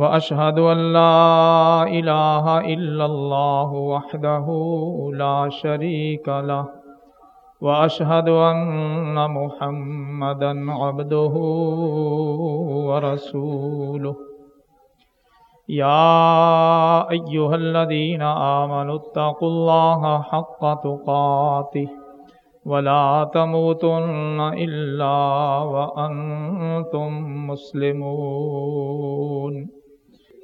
وأشهد أن لا إله إلا الله وحده لا شريك له وأشهد أن محمدا عبده ورسوله. يا أيها الذين آمنوا اتقوا الله حق تقاته ولا تموتن إلا وأنتم مسلمون.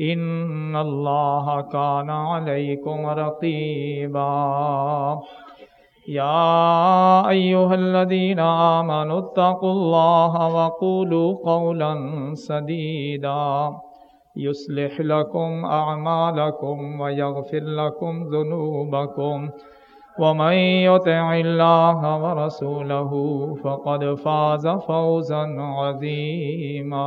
إن الله كان عليكم رقيبا يا أيها الذين آمنوا اتقوا الله وقولوا قولا سديدا يصلح لكم أعمالكم ويغفر لكم ذنوبكم ومن يطع الله ورسوله فقد فاز فوزا عظيما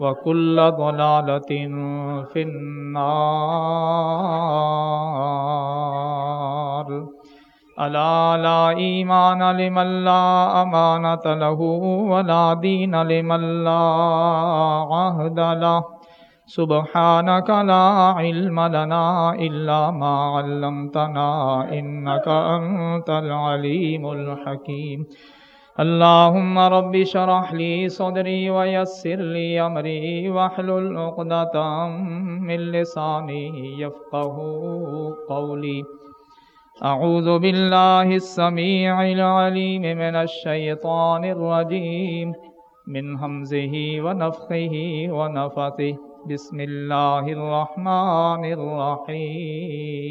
وكل ضلالة في النار. ألا لا إيمان لمن لا أمانة له ولا دين لمن لا عهد له. سبحانك لا علم لنا إلا ما علمتنا إنك أنت العليم الحكيم. اللهم رب شرح لي صدري ويسر لي أمري وحلل عقدة من لساني يفقه قولي. أعوذ بالله السميع العليم من الشيطان الرجيم. من همزه ونفخه ونفثه. بسم الله الرحمن الرحيم.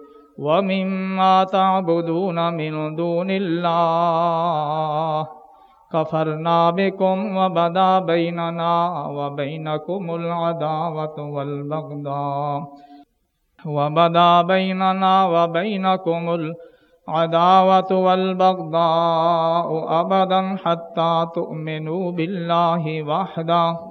ومما تعبدون من دون الله كفرنا بكم وبدا بيننا وبينكم العداوة والبغضاء وبدا بيننا وبينكم العداوة والبغضاء أبدا حتى تؤمنوا بالله وحده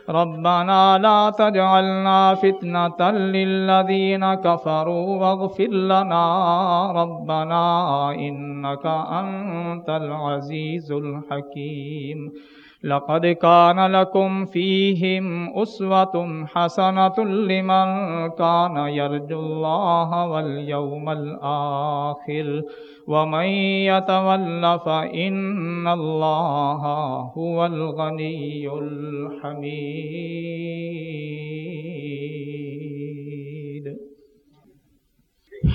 ربنا لا تجعلنا فتنة للذين كفروا واغفر لنا ربنا إنك أنت العزيز الحكيم. لقد كان لكم فيهم أسوة حسنة لمن كان يرجو الله واليوم الآخر. ومن يتول فإن الله هو الغني الحميد۔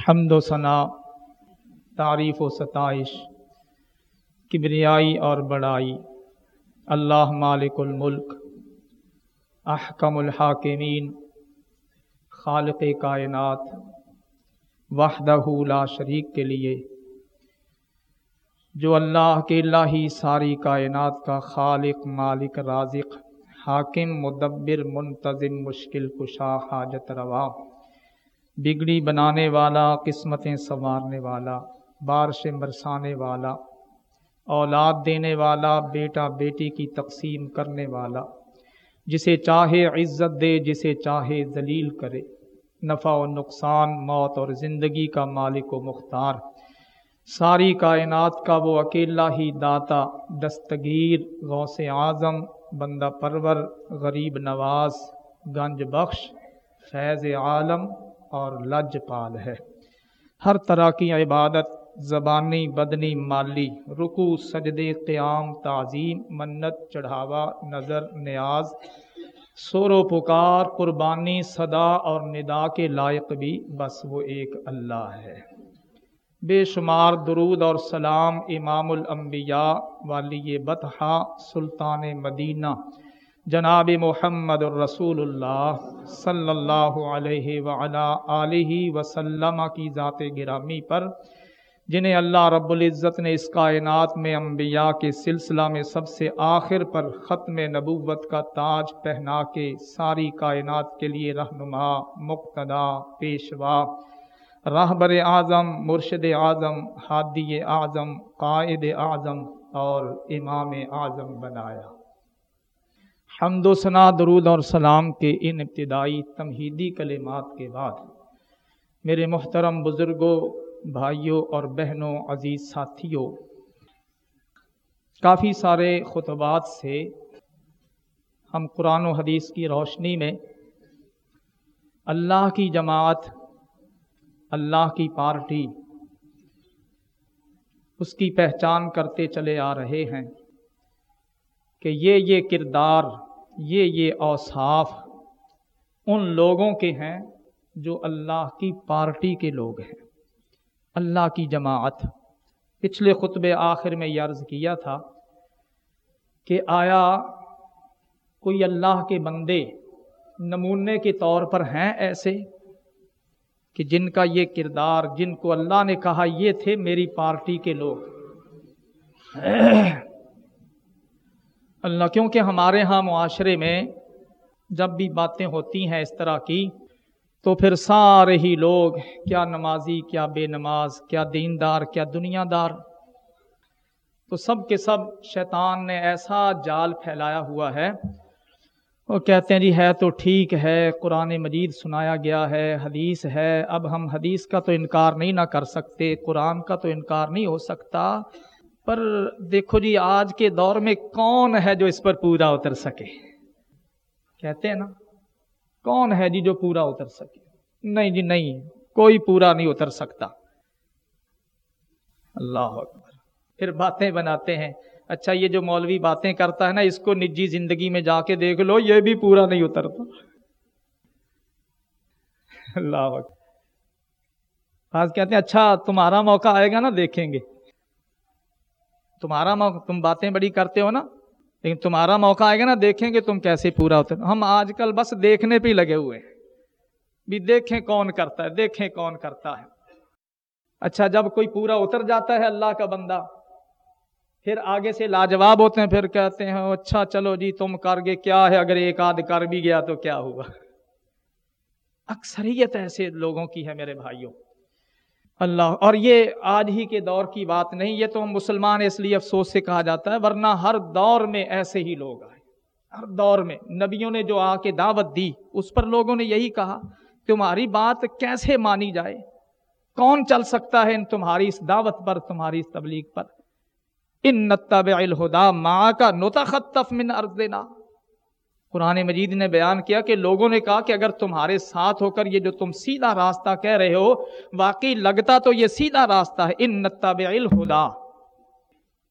حمد و ثناء تعریف و ستائش، کبریائی اور بڑائی۔ اللہ مالک الملک، احکم الحاکمین، خالق کائنات، وحدہ لا شریک کے لیے۔ جو اللہ کے اللہ ہی ساری کائنات کا خالق، مالک، رازق، حاکم، مدبر، منتظم، مشکل کشا، حاجت روا، بگڑی بنانے والا، قسمتیں سنوارنے والا، بارش برسانے والا، اولاد دینے والا، بیٹا بیٹی کی تقسیم کرنے والا، جسے چاہے عزت دے، جسے چاہے ذلیل کرے، نفع و نقصان، موت اور زندگی کا مالک و مختار۔ ساری کائنات کا وہ اکیلا ہی داتا، دستگیر، غوث اعظم، بندہ پرور، غریب نواز، گنج بخش، فیض عالم اور لج پال ہے۔ ہر طرح کی عبادت، زبانی، بدنی، مالی رکو سجدے، قیام، تعظیم، منت، چڑھاوا، نظر، نیاز، سور و پکار، قربانی، صدا اور ندا کے لائق بھی بس وہ ایک اللہ ہے۔ بے شمار درود اور سلام امام الانبیاء والی بطحا سلطان مدینہ جناب محمد الرسول اللہ صلی اللہ علیہ وعلا آلہ وسلم کی ذات گرامی پر، جنہیں اللہ رب العزت نے اس کائنات میں انبیاء کے سلسلہ میں سب سے آخر پر ختم نبوت کا تاج پہنا کے ساری کائنات کے لیے رہنما، مقتدا، پیشوا راہبر اعظم، مرشد اعظم حادی اعظم، قائد اعظم اور امام اعظم بنایا۔ حمد و ثنا، درود اور سلام کے ان ابتدائی تمہیدی کلمات کے بعد میرے محترم بزرگوں، بھائیوں اور بہنوں، عزیز ساتھیوں، کافی سارے خطبات سے ہم قرآن و حدیث کی روشنی میں اللہ کی جماعت اللہ کی پارٹی، اس کی پہچان کرتے چلے آ رہے ہیں کہ یہ یہ کردار، یہ یہ اوصاف ان لوگوں کے ہیں جو اللہ کی پارٹی کے لوگ ہیں۔ اللہ کی جماعت۔ پچھلے خطب آخر میں یہ عرض کیا تھا کہ آیا کوئی اللہ کے بندے نمونے کے طور پر ہیں ایسے؟ کہ جن کا یہ کردار، جن کو اللہ نے کہا، یہ تھے میری پارٹی کے لوگ۔ اللہ، کیونکہ ہمارے ہاں معاشرے میں جب بھی باتیں ہوتی ہیں اس طرح کی، تو پھر سارے ہی لوگ، کیا نمازی، کیا بے نماز، کیا دیندار، کیا دنیا دار تو سب کے سب شیطان نے ایسا جال پھیلایا ہوا ہے وہ کہتے ہیں جی ہے تو ٹھیک ہے، قرآن مجید سنایا گیا ہے، حدیث ہے، اب ہم حدیث کا تو انکار نہیں نہ کر سکتے، قرآن کا تو انکار نہیں ہو سکتا۔ پر دیکھو جی آج کے دور میں کون ہے جو اس پر پورا اتر سکے؟ کہتے ہیں نا، کون ہے جی جو پورا اتر سکے؟ نہیں جی نہیں، کوئی پورا نہیں اتر سکتا۔ اللہ اکبر۔ پھر باتیں بناتے ہیں۔ اچھا یہ جو مولوی باتیں کرتا ہے نا، اس کو نجی زندگی میں جا کے دیکھ لو، یہ بھی پورا نہیں اترتا۔ اللہ اکبر۔ آج کہتے ہیں اچھا تمہارا موقع آئے گا نا، دیکھیں گے۔ تمہارا موقع تم باتیں بڑی کرتے ہو نا، لیکن تمہارا موقع آئے گا نا، دیکھیں گے تم کیسے پورا ہوتے ہم آج کل بس دیکھنے پہ ہی لگے ہوئے ہیں۔ بھی دیکھیں کون کرتا ہے، دیکھیں کون کرتا ہے۔ اچھا جب کوئی پورا اتر جاتا ہے اللہ کا بندہ پھر آگے سے لاجواب ہوتے ہیں، پھر کہتے ہیں اچھا چلو جی تم کر گے، کیا ہے؟ اگر ایک آدھ کر بھی گیا تو کیا ہوا؟ اکثریت ایسے لوگوں کی ہے میرے بھائیوں۔ اللہ، اور یہ آج ہی کے دور کی بات نہیں، یہ تو مسلمان اس لیے افسوس سے کہا جاتا ہے، ورنہ ہر دور میں ایسے ہی لوگ آئے۔ ہر دور میں نبیوں نے جو آ کے دعوت دی، اس پر لوگوں نے یہی کہا، تمہاری بات کیسے مانی جائے؟ کون چل سکتا ہے ان تمہاری اس دعوت پر، تمہاری اس تبلیغ پر؟ ان نتبع الہدا ماں کا نوتا خطف من ارض دینا قرآن مجید نے بیان کیا کہ لوگوں نے کہا کہ اگر تمہارے ساتھ ہو کر یہ جو تم سیدھا راستہ کہہ رہے ہو، واقعی لگتا تو یہ سیدھا راستہ ہے۔ ان نتبع الہدا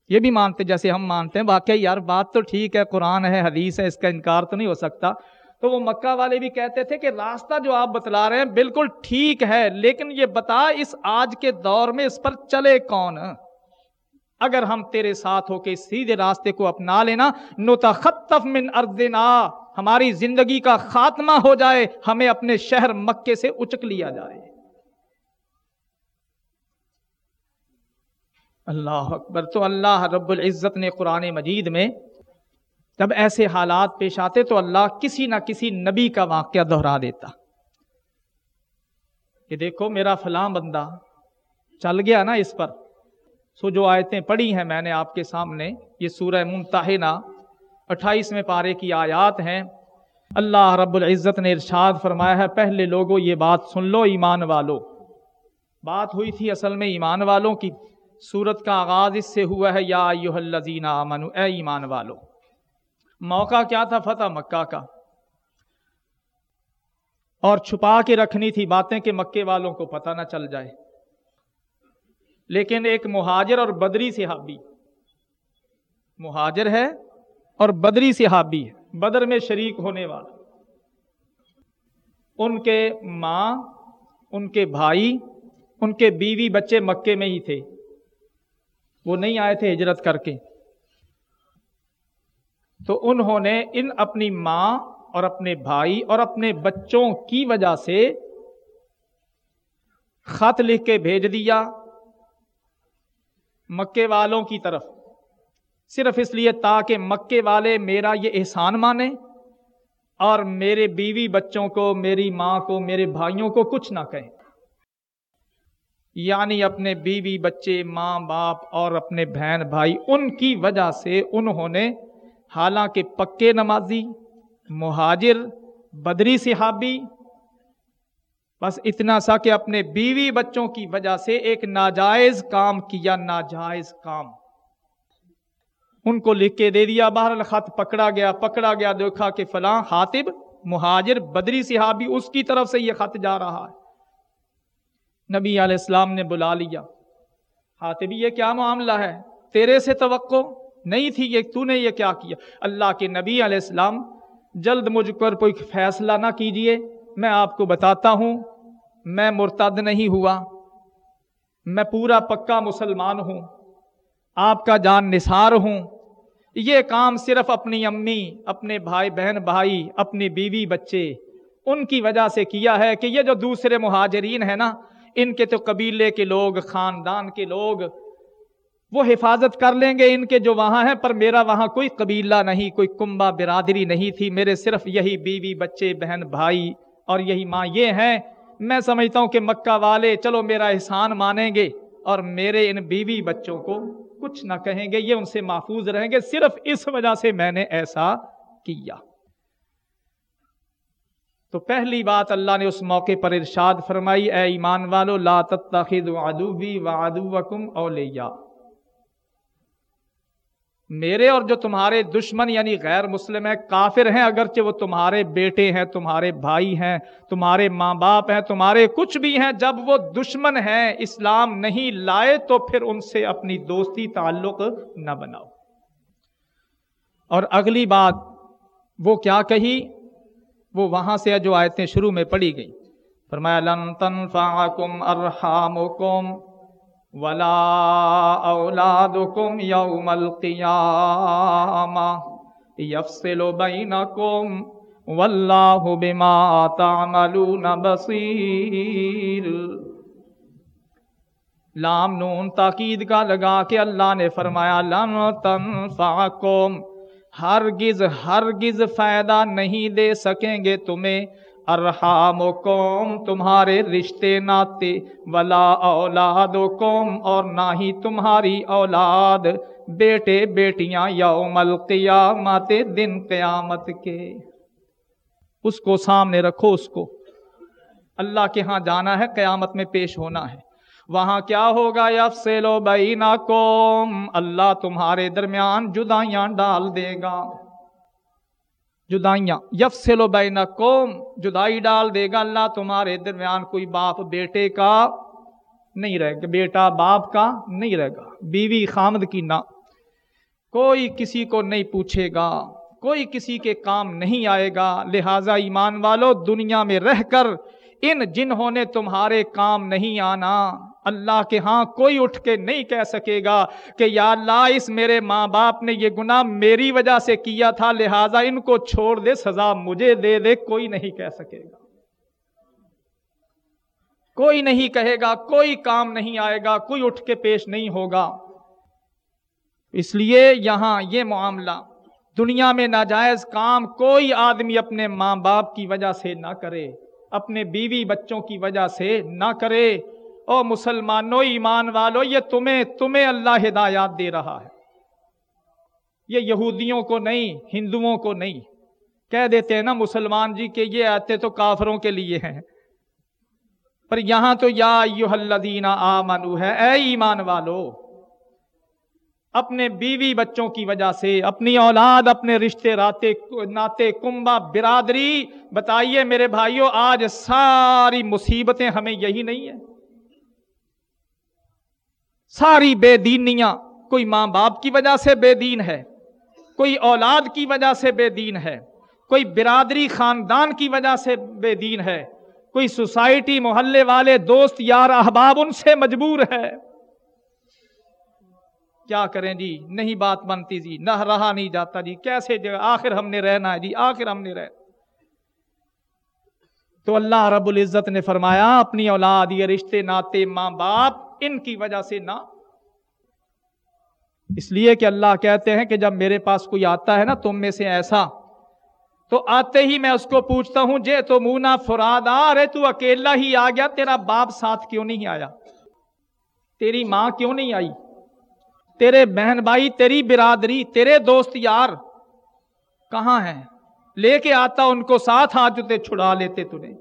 یہ بھی مانتے جیسے ہم مانتے ہیں۔ واقعی یار، بات تو ٹھیک ہے، قرآن ہے، حدیث ہے، اس کا انکار تو نہیں ہو سکتا۔ تو وہ مکہ والے بھی کہتے تھے کہ راستہ جو آپ بتلا رہے ہیں بالکل ٹھیک ہے، لیکن یہ بتا اس آج کے دور میں اس پر چلے کون؟ اگر ہم تیرے ساتھ ہو کے سیدھے راستے کو اپنا لینا، نتخطف من ارضنا، ہماری زندگی کا خاتمہ ہو جائے، ہمیں اپنے شہر مکے سے اچک لیا جائے۔ اللہ اکبر۔ تو اللہ رب العزت نے قرآن مجید میں جب ایسے حالات پیش آتے تو اللہ کسی نہ کسی نبی کا واقعہ دہرا دیتا۔ کہ دیکھو میرا فلاں بندہ چل گیا نا اس پر۔ سو جو آیتیں پڑھی ہیں میں نے آپ کے سامنے، یہ سورہ ممتحنہ اٹھائیسویں پارے کی آیات ہیں۔ اللہ رب العزت نے ارشاد فرمایا ہے، پہلے لوگوں یہ بات سن لو، ایمان والو۔ بات ہوئی تھی اصل میں ایمان والوں کی۔ سورت کا آغاز اس سے ہوا ہے، یا الذین آمنو، اے ایمان والو۔ موقع کیا تھا؟ فتح مکہ کا۔ اور چھپا کے رکھنی تھی باتیں کہ مکے والوں کو پتہ نہ چل جائے۔ لیکن ایک مہاجر اور بدری صحابی۔ مہاجر ہے اور بدری صحابی ہے، بدر میں شریک ہونے والا۔ ان کے ماں، ان کے بھائی، ان کے بیوی بچے مکے میں ہی تھے۔ وہ نہیں آئے تھے ہجرت کر کے۔ تو انہوں نے ان اپنی ماں اور اپنے بھائی اور اپنے بچوں کی وجہ سے خط لکھ کے بھیج دیا۔ مکے والوں کی طرف۔ صرف اس لیے تاکہ مکے والے میرا یہ احسان مانے اور میرے بیوی بچوں کو، میری ماں کو، میرے بھائیوں کو کچھ نہ کہیں۔ یعنی اپنے بیوی بچے، ماں باپ اور اپنے بہن بھائی، ان کی وجہ سے انہوں نے حالانکہ پکے نمازی، مہاجر، بدری صحابی بس اتنا سا کہ اپنے بیوی بچوں کی وجہ سے ایک ناجائز کام کیا، ناجائز کام۔ ان کو لکھ کے دے دیا باہر خط پکڑا گیا پکڑا گیا، دیکھا کہ فلاں حاطب مہاجر، بدری صحابی، اس کی طرف سے یہ خط جا رہا ہے۔ نبی علیہ السلام نے بلا لیا۔ حاطبی یہ کیا معاملہ ہے؟ تیرے سے توقع نہیں تھی یہ، تو نے یہ کیا کیا؟ اللہ کے نبی علیہ السلام، جلد مجھ پر کوئی فیصلہ نہ کیجیے میں آپ کو بتاتا ہوں، میں مرتد نہیں ہوا، میں پورا پکا مسلمان ہوں، آپ کا جان نثار ہوں۔ یہ کام صرف اپنی امی، اپنے بھائی بہن، بھائی، اپنی بیوی، بچے، ان کی وجہ سے کیا ہے کہ یہ جو دوسرے مہاجرین ہیں نا، ان کے تو قبیلے کے لوگ، خاندان کے لوگ، وہ حفاظت کر لیں گے ان کے جو وہاں ہیں، پر میرا وہاں کوئی قبیلہ نہیں، کوئی کنبا برادری نہیں تھی، میرے صرف یہی بیوی، بچے، بہن، بھائی اور یہی ماں یہ ہیں میں سمجھتا ہوں کہ مکہ والے چلو میرا احسان مانیں گے اور میرے ان بیوی بچوں کو کچھ نہ کہیں گے، یہ ان سے محفوظ رہیں گے۔ صرف اس وجہ سے میں نے ایسا کیا۔ تو پہلی بات اللہ نے اس موقع پر ارشاد فرمائی، اے ایمان والو، لا تتخذوا عدوی وعدوکم اولیاء۔ میرے اور جو تمہارے دشمن یعنی غیر مسلم ہیں، کافر ہیں، اگرچہ وہ تمہارے بیٹے ہیں، تمہارے بھائی ہیں، تمہارے ماں باپ ہیں، تمہارے کچھ بھی ہیں، جب وہ دشمن ہیں، اسلام نہیں لائے تو پھر ان سے اپنی دوستی تعلق نہ بناؤ۔ اور اگلی بات، وہ کیا کہی؟ وہ وہاں سے جو آیتیں شروع میں پڑھی گئی فرمایا، لن تنفعکم ارحامکم ولا اولادکم یوم القیامہ یفصل بینکم واللہ بما تعملون بصیر لام نون تاکید کا لگا کے اللہ نے فرمایا، لن تنفعکم، ہرگز ہرگز فائدہ نہیں دے سکیں گے تمہیں۔ ارحام و قوم تمہارے رشتے ناتے ولا اولاد و قوم اور نہ ہی تمہاری اولاد۔ بیٹے بیٹیاں، یوم القیامت، دن قیامت کے۔ اس کو سامنے رکھو، اس کو۔ اللہ کے ہاں جانا ہے، قیامت میں پیش ہونا ہے۔ وہاں کیا ہوگا؟ یفصلو بینکم۔ اللہ تمہارے درمیان جدائیاں ڈال دے گا۔ جدائیاں، یفصل و بین قوم جدائی ڈال دے گا اللہ تمہارے درمیان کوئی باپ بیٹے کا نہیں رہے گا، بیٹا باپ کا نہیں رہے گا، بیوی خامد کی نہ۔ کوئی کسی کو نہیں پوچھے گا، کوئی کسی کے کام نہیں آئے گا۔ لہذا ایمان والو، دنیا میں رہ کر ان جنہوں نے تمہارے کام نہیں آنا اللہ کے ہاں کوئی اٹھ کے نہیں کہہ سکے گا کہ یا اللہ، اس میرے ماں باپ نے یہ گناہ میری وجہ سے کیا تھا، لہذا ان کو چھوڑ دے، سزا مجھے دے دے، کوئی نہیں کہہ سکے گا۔ کوئی نہیں کہے گا، کوئی کام نہیں آئے گا، کوئی اٹھ کے پیش نہیں ہوگا۔ اس لیے یہاں یہ معاملہ، دنیا میں ناجائز کام کوئی آدمی اپنے ماں باپ کی وجہ سے نہ کرے، اپنے بیوی بچوں کی وجہ سے نہ کرے۔ او مسلمانوں ایمان والو، یہ تمہیں تمہیں اللہ ہدایات دے رہا ہے۔ یہ یہودیوں کو نہیں، ہندوؤں کو نہیں۔ کہہ دیتے ہیں نا مسلمان جی کہ یہ آتے تو کافروں کے لیے ہیں۔ پر یہاں تو یا الذین آمنو ہے، اے ایمان والو، اپنے بیوی بچوں کی وجہ سے، اپنی اولاد، اپنے رشتے راتے، ناتے کنبا برادری، بتائیے میرے بھائیوں آج ساری مصیبتیں ہمیں یہی نہیں ہیں۔ ساری بے دینیاں کوئی ماں باپ کی وجہ سے بے دین ہے، کوئی اولاد کی وجہ سے بے دین ہے، کوئی برادری خاندان کی وجہ سے بے دین ہے، کوئی سوسائٹی محلے والے دوست یار احباب ان سے مجبور ہے۔ کیا کریں جی؟ نہیں بات بنتی جی نہ رہا نہیں جاتا جی۔ کیسے جگہ آخر ہم نے رہنا ہے جی؟ آخر ہم نے رہنا تو اللہ رب العزت نے فرمایا، اپنی اولاد، یہ رشتے، ناتے، ماں باپ ان کی وجہ سے نہ۔ اس لیے کہ اللہ کہتے ہیں کہ جب میرے پاس کوئی آتا ہے نا تم میں سے ایسا، تو آتے ہی میں اس کو پوچھتا ہوں، جے تو مونا فراد آ رہے، تو اکیلا ہی آ گیا، تیرا باپ ساتھ کیوں نہیں آیا؟ تیری ماں کیوں نہیں آئی؟ تیرے بہن بھائی، تیری برادری، تیرے دوست یار کہاں ہیں؟ لے کے آتا، ان کو ساتھ ہاتھ چھڑا لیتے تجھے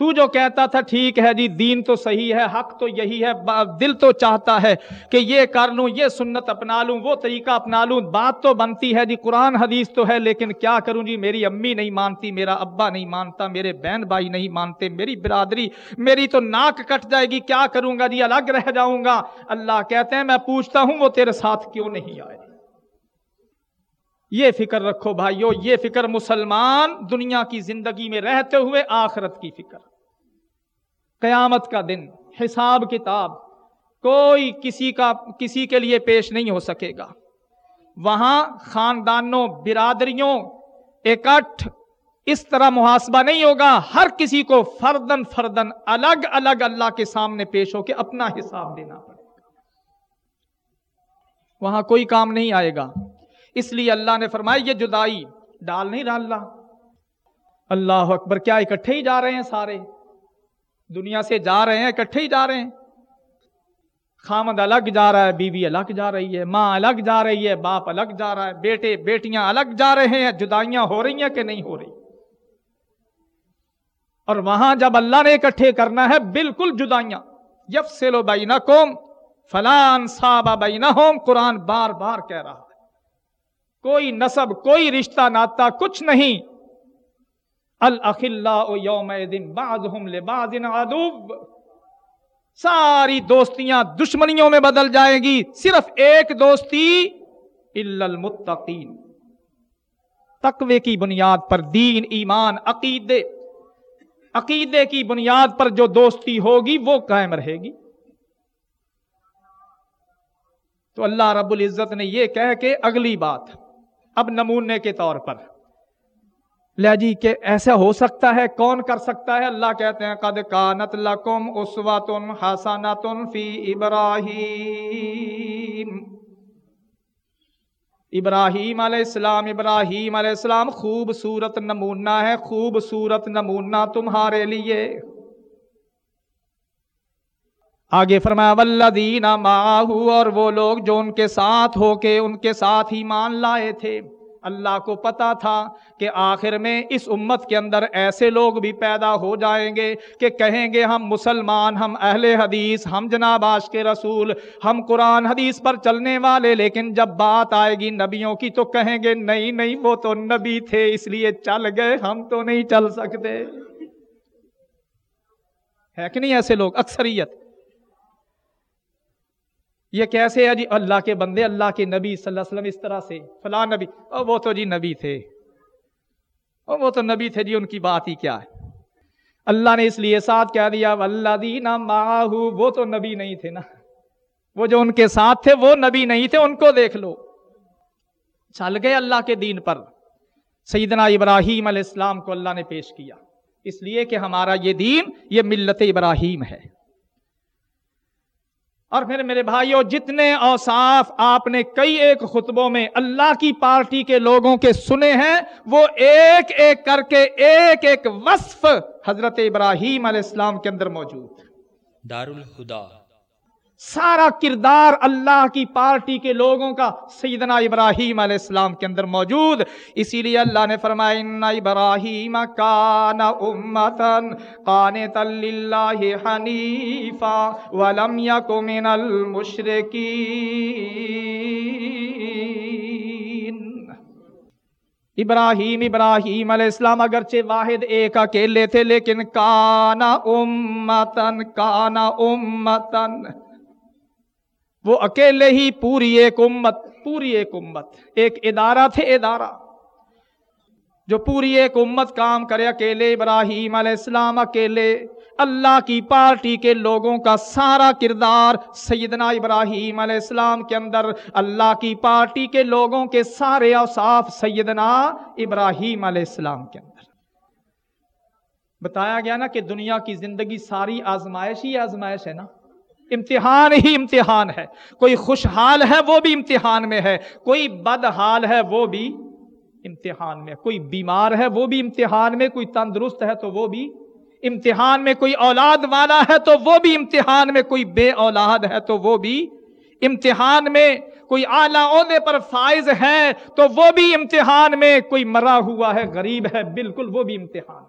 تو جو کہتا تھا، ٹھیک ہے جی دین تو صحیح ہے، حق تو یہی ہے دل تو چاہتا ہے کہ یہ کر لوں، یہ سنت اپنا لوں، وہ طریقہ اپنا لوں. بات تو بنتی ہے جی قرآن حدیث تو ہے، لیکن کیا کروں جی میری امی نہیں مانتی، میرا ابا نہیں مانتا، میرے بہن بھائی نہیں مانتے، میری برادری، میری تو ناک کٹ جائے گی، کیا کروں گا جی الگ رہ جاؤں گا۔ اللہ کہتے ہیں، میں پوچھتا ہوں، وہ تیرے ساتھ کیوں نہیں آئے? یہ فکر رکھو بھائیو، یہ فکر مسلمان دنیا کی زندگی میں رہتے ہوئے آخرت کی فکر قیامت کا دن، حساب کتاب، کوئی کسی کا، کسی کے لیے پیش نہیں ہو سکے گا۔ وہاں خاندانوں، برادریوں، اکٹھ، اس طرح محاسبہ نہیں ہوگا، ہر کسی کو فردن فردن الگ الگ اللہ کے سامنے پیش ہو کے اپنا حساب دینا پڑے گا۔ وہاں کوئی کام نہیں آئے گا۔ اس لیے اللہ نے فرمایا، یہ جدائی، ڈال نہیں ڈالنا۔ اللہ اکبر، کیا اکٹھے ہی جا رہے ہیں سارے؟ دنیا سے جا رہے ہیں، اکٹھے ہی جا رہے ہیں۔ خامد الگ جا رہا ہے، بیوی الگ جا رہی ہے، ماں الگ جا رہی ہے، باپ الگ جا رہا ہے، بیٹے، بیٹیاں الگ جا رہے ہیں، جدائیاں ہو رہی ہیں کہ نہیں ہو رہی۔ اور وہاں جب اللہ نے اکٹھے کرنا ہے، بالکل جدائیاں۔ یف سے لو بائی نہ کوم فلان صابہ بائی نہ قرآن بار بار کہہ رہا ہے۔ کوئی نصب، کوئی رشتہ ناتا کچھ نہیں۔ یوم دن بعض عدوب ساری دوستیاں دشمنیوں میں بدل جائیں گی، صرف ایک دوستی المتقین. تقوی کی بنیاد پر دین، ایمان، عقیدے. عقیدے کی بنیاد پر جو دوستی ہوگی، وہ قائم رہے گی. تو اللہ رب العزت نے یہ کہہ کے اگلی بات، اب نمونے کے طور پر. لہ جی کہ ایسا ہو سکتا ہے، کون کر سکتا ہے؟ اللہ کہتے ہیں، قد کانت لکم اسواتن حسنتن فی ابراہیم۔ ابراہیم علیہ السلام، ابراہیم علیہ السلام خوبصورت نمونہ ہے، خوبصورت نمونہ تمہارے لیے۔ آگے فرمایا، والذین معاہو، اور وہ لوگ جو ان کے ساتھ ہو کے، ان کے ساتھ ہی مان لائے تھے۔ اللہ کو پتا تھا کہ آخر میں اس امت کے اندر ایسے لوگ بھی پیدا ہو جائیں گے کہ کہیں گے ہم مسلمان، ہم اہل حدیث، ہم جناب آش کے رسول، ہم قرآن حدیث پر چلنے والے، لیکن جب بات آئے گی نبیوں کی تو کہیں گے نہیں نہیں، وہ تو نبی تھے، اس لیے چل گئے، ہم تو نہیں چل سکتے۔ ہے کہ نہیں ایسے لوگ؟ اکثریت۔ یہ کیسے ہے جی؟ اللہ کے بندے، اللہ کے نبی صلی اللہ علیہ وسلم، اس طرح سے۔ فلاں نبی۔ او وہ تو جی نبی تھے۔ او وہ تو نبی تھے جی ان کی بات ہی کیا ہے؟ اللہ نے اس لیے ساتھ کہہ دیا اللہ دینا ماہو وہ تو نبی نہیں تھے نا۔ وہ جو ان کے ساتھ تھے، وہ نبی نہیں تھے، ان کو دیکھ لو۔ چل گئے اللہ کے دین پر۔ سیدنا ابراہیم علیہ السلام کو اللہ نے پیش کیا۔ اس لیے کہ ہمارا یہ دین، یہ ملت ابراہیم ہے۔ اور پھر میرے بھائیوں جتنے اوصاف آپ نے کئی ایک خطبوں میں اللہ کی پارٹی کے لوگوں کے سنے ہیں، وہ ایک ایک کر کے ایک ایک وصف حضرت ابراہیم علیہ السلام کے اندر موجود۔ دار الہدا سارا کردار اللہ کی پارٹی کے لوگوں کا سیدنا ابراہیم علیہ السلام کے اندر موجود۔ اسی لیے اللہ نے فرمایا، ان ابراہیم کان امتن قانتا للہ حنیفا ولم یک من المشرکین۔ ابراہیم ابراہیم علیہ السلام اگرچہ واحد ایک اکیلے تھے، لیکن کانا امتن کانا امتن وہ اکیلے ہی پوری ایک امت، پوری ایک امت، ایک ادارہ تھے ادارہ، جو پوری ایک امت کام کرے اکیلے ابراہیم علیہ السلام اکیلے، اللہ کی پارٹی کے لوگوں کا سارا کردار سیدنا ابراہیم علیہ السلام کے اندر، اللہ کی پارٹی کے لوگوں کے سارے اوصاف سیدنا ابراہیم علیہ السلام کے اندر۔ بتایا گیا نا کہ دنیا کی زندگی ساری آزمائش ہی آزمائش ہے نا؟ امتحان ہی امتحان ہے۔ کوئی خوشحال ہے وہ بھی امتحان میں ہے، کوئی بدحال ہے وہ بھی امتحان میں، کوئی بیمار ہے وہ بھی امتحان میں، کوئی تندرست ہے تو وہ بھی امتحان میں، کوئی اولاد والا ہے تو وہ بھی امتحان میں، کوئی بے اولاد ہے تو وہ بھی امتحان میں۔ کوئی اعلیٰ عہدے پر فائز ہے تو وہ بھی امتحان میں۔ کوئی مرا ہوا ہے، غریب ہے، بالکل وہ بھی امتحان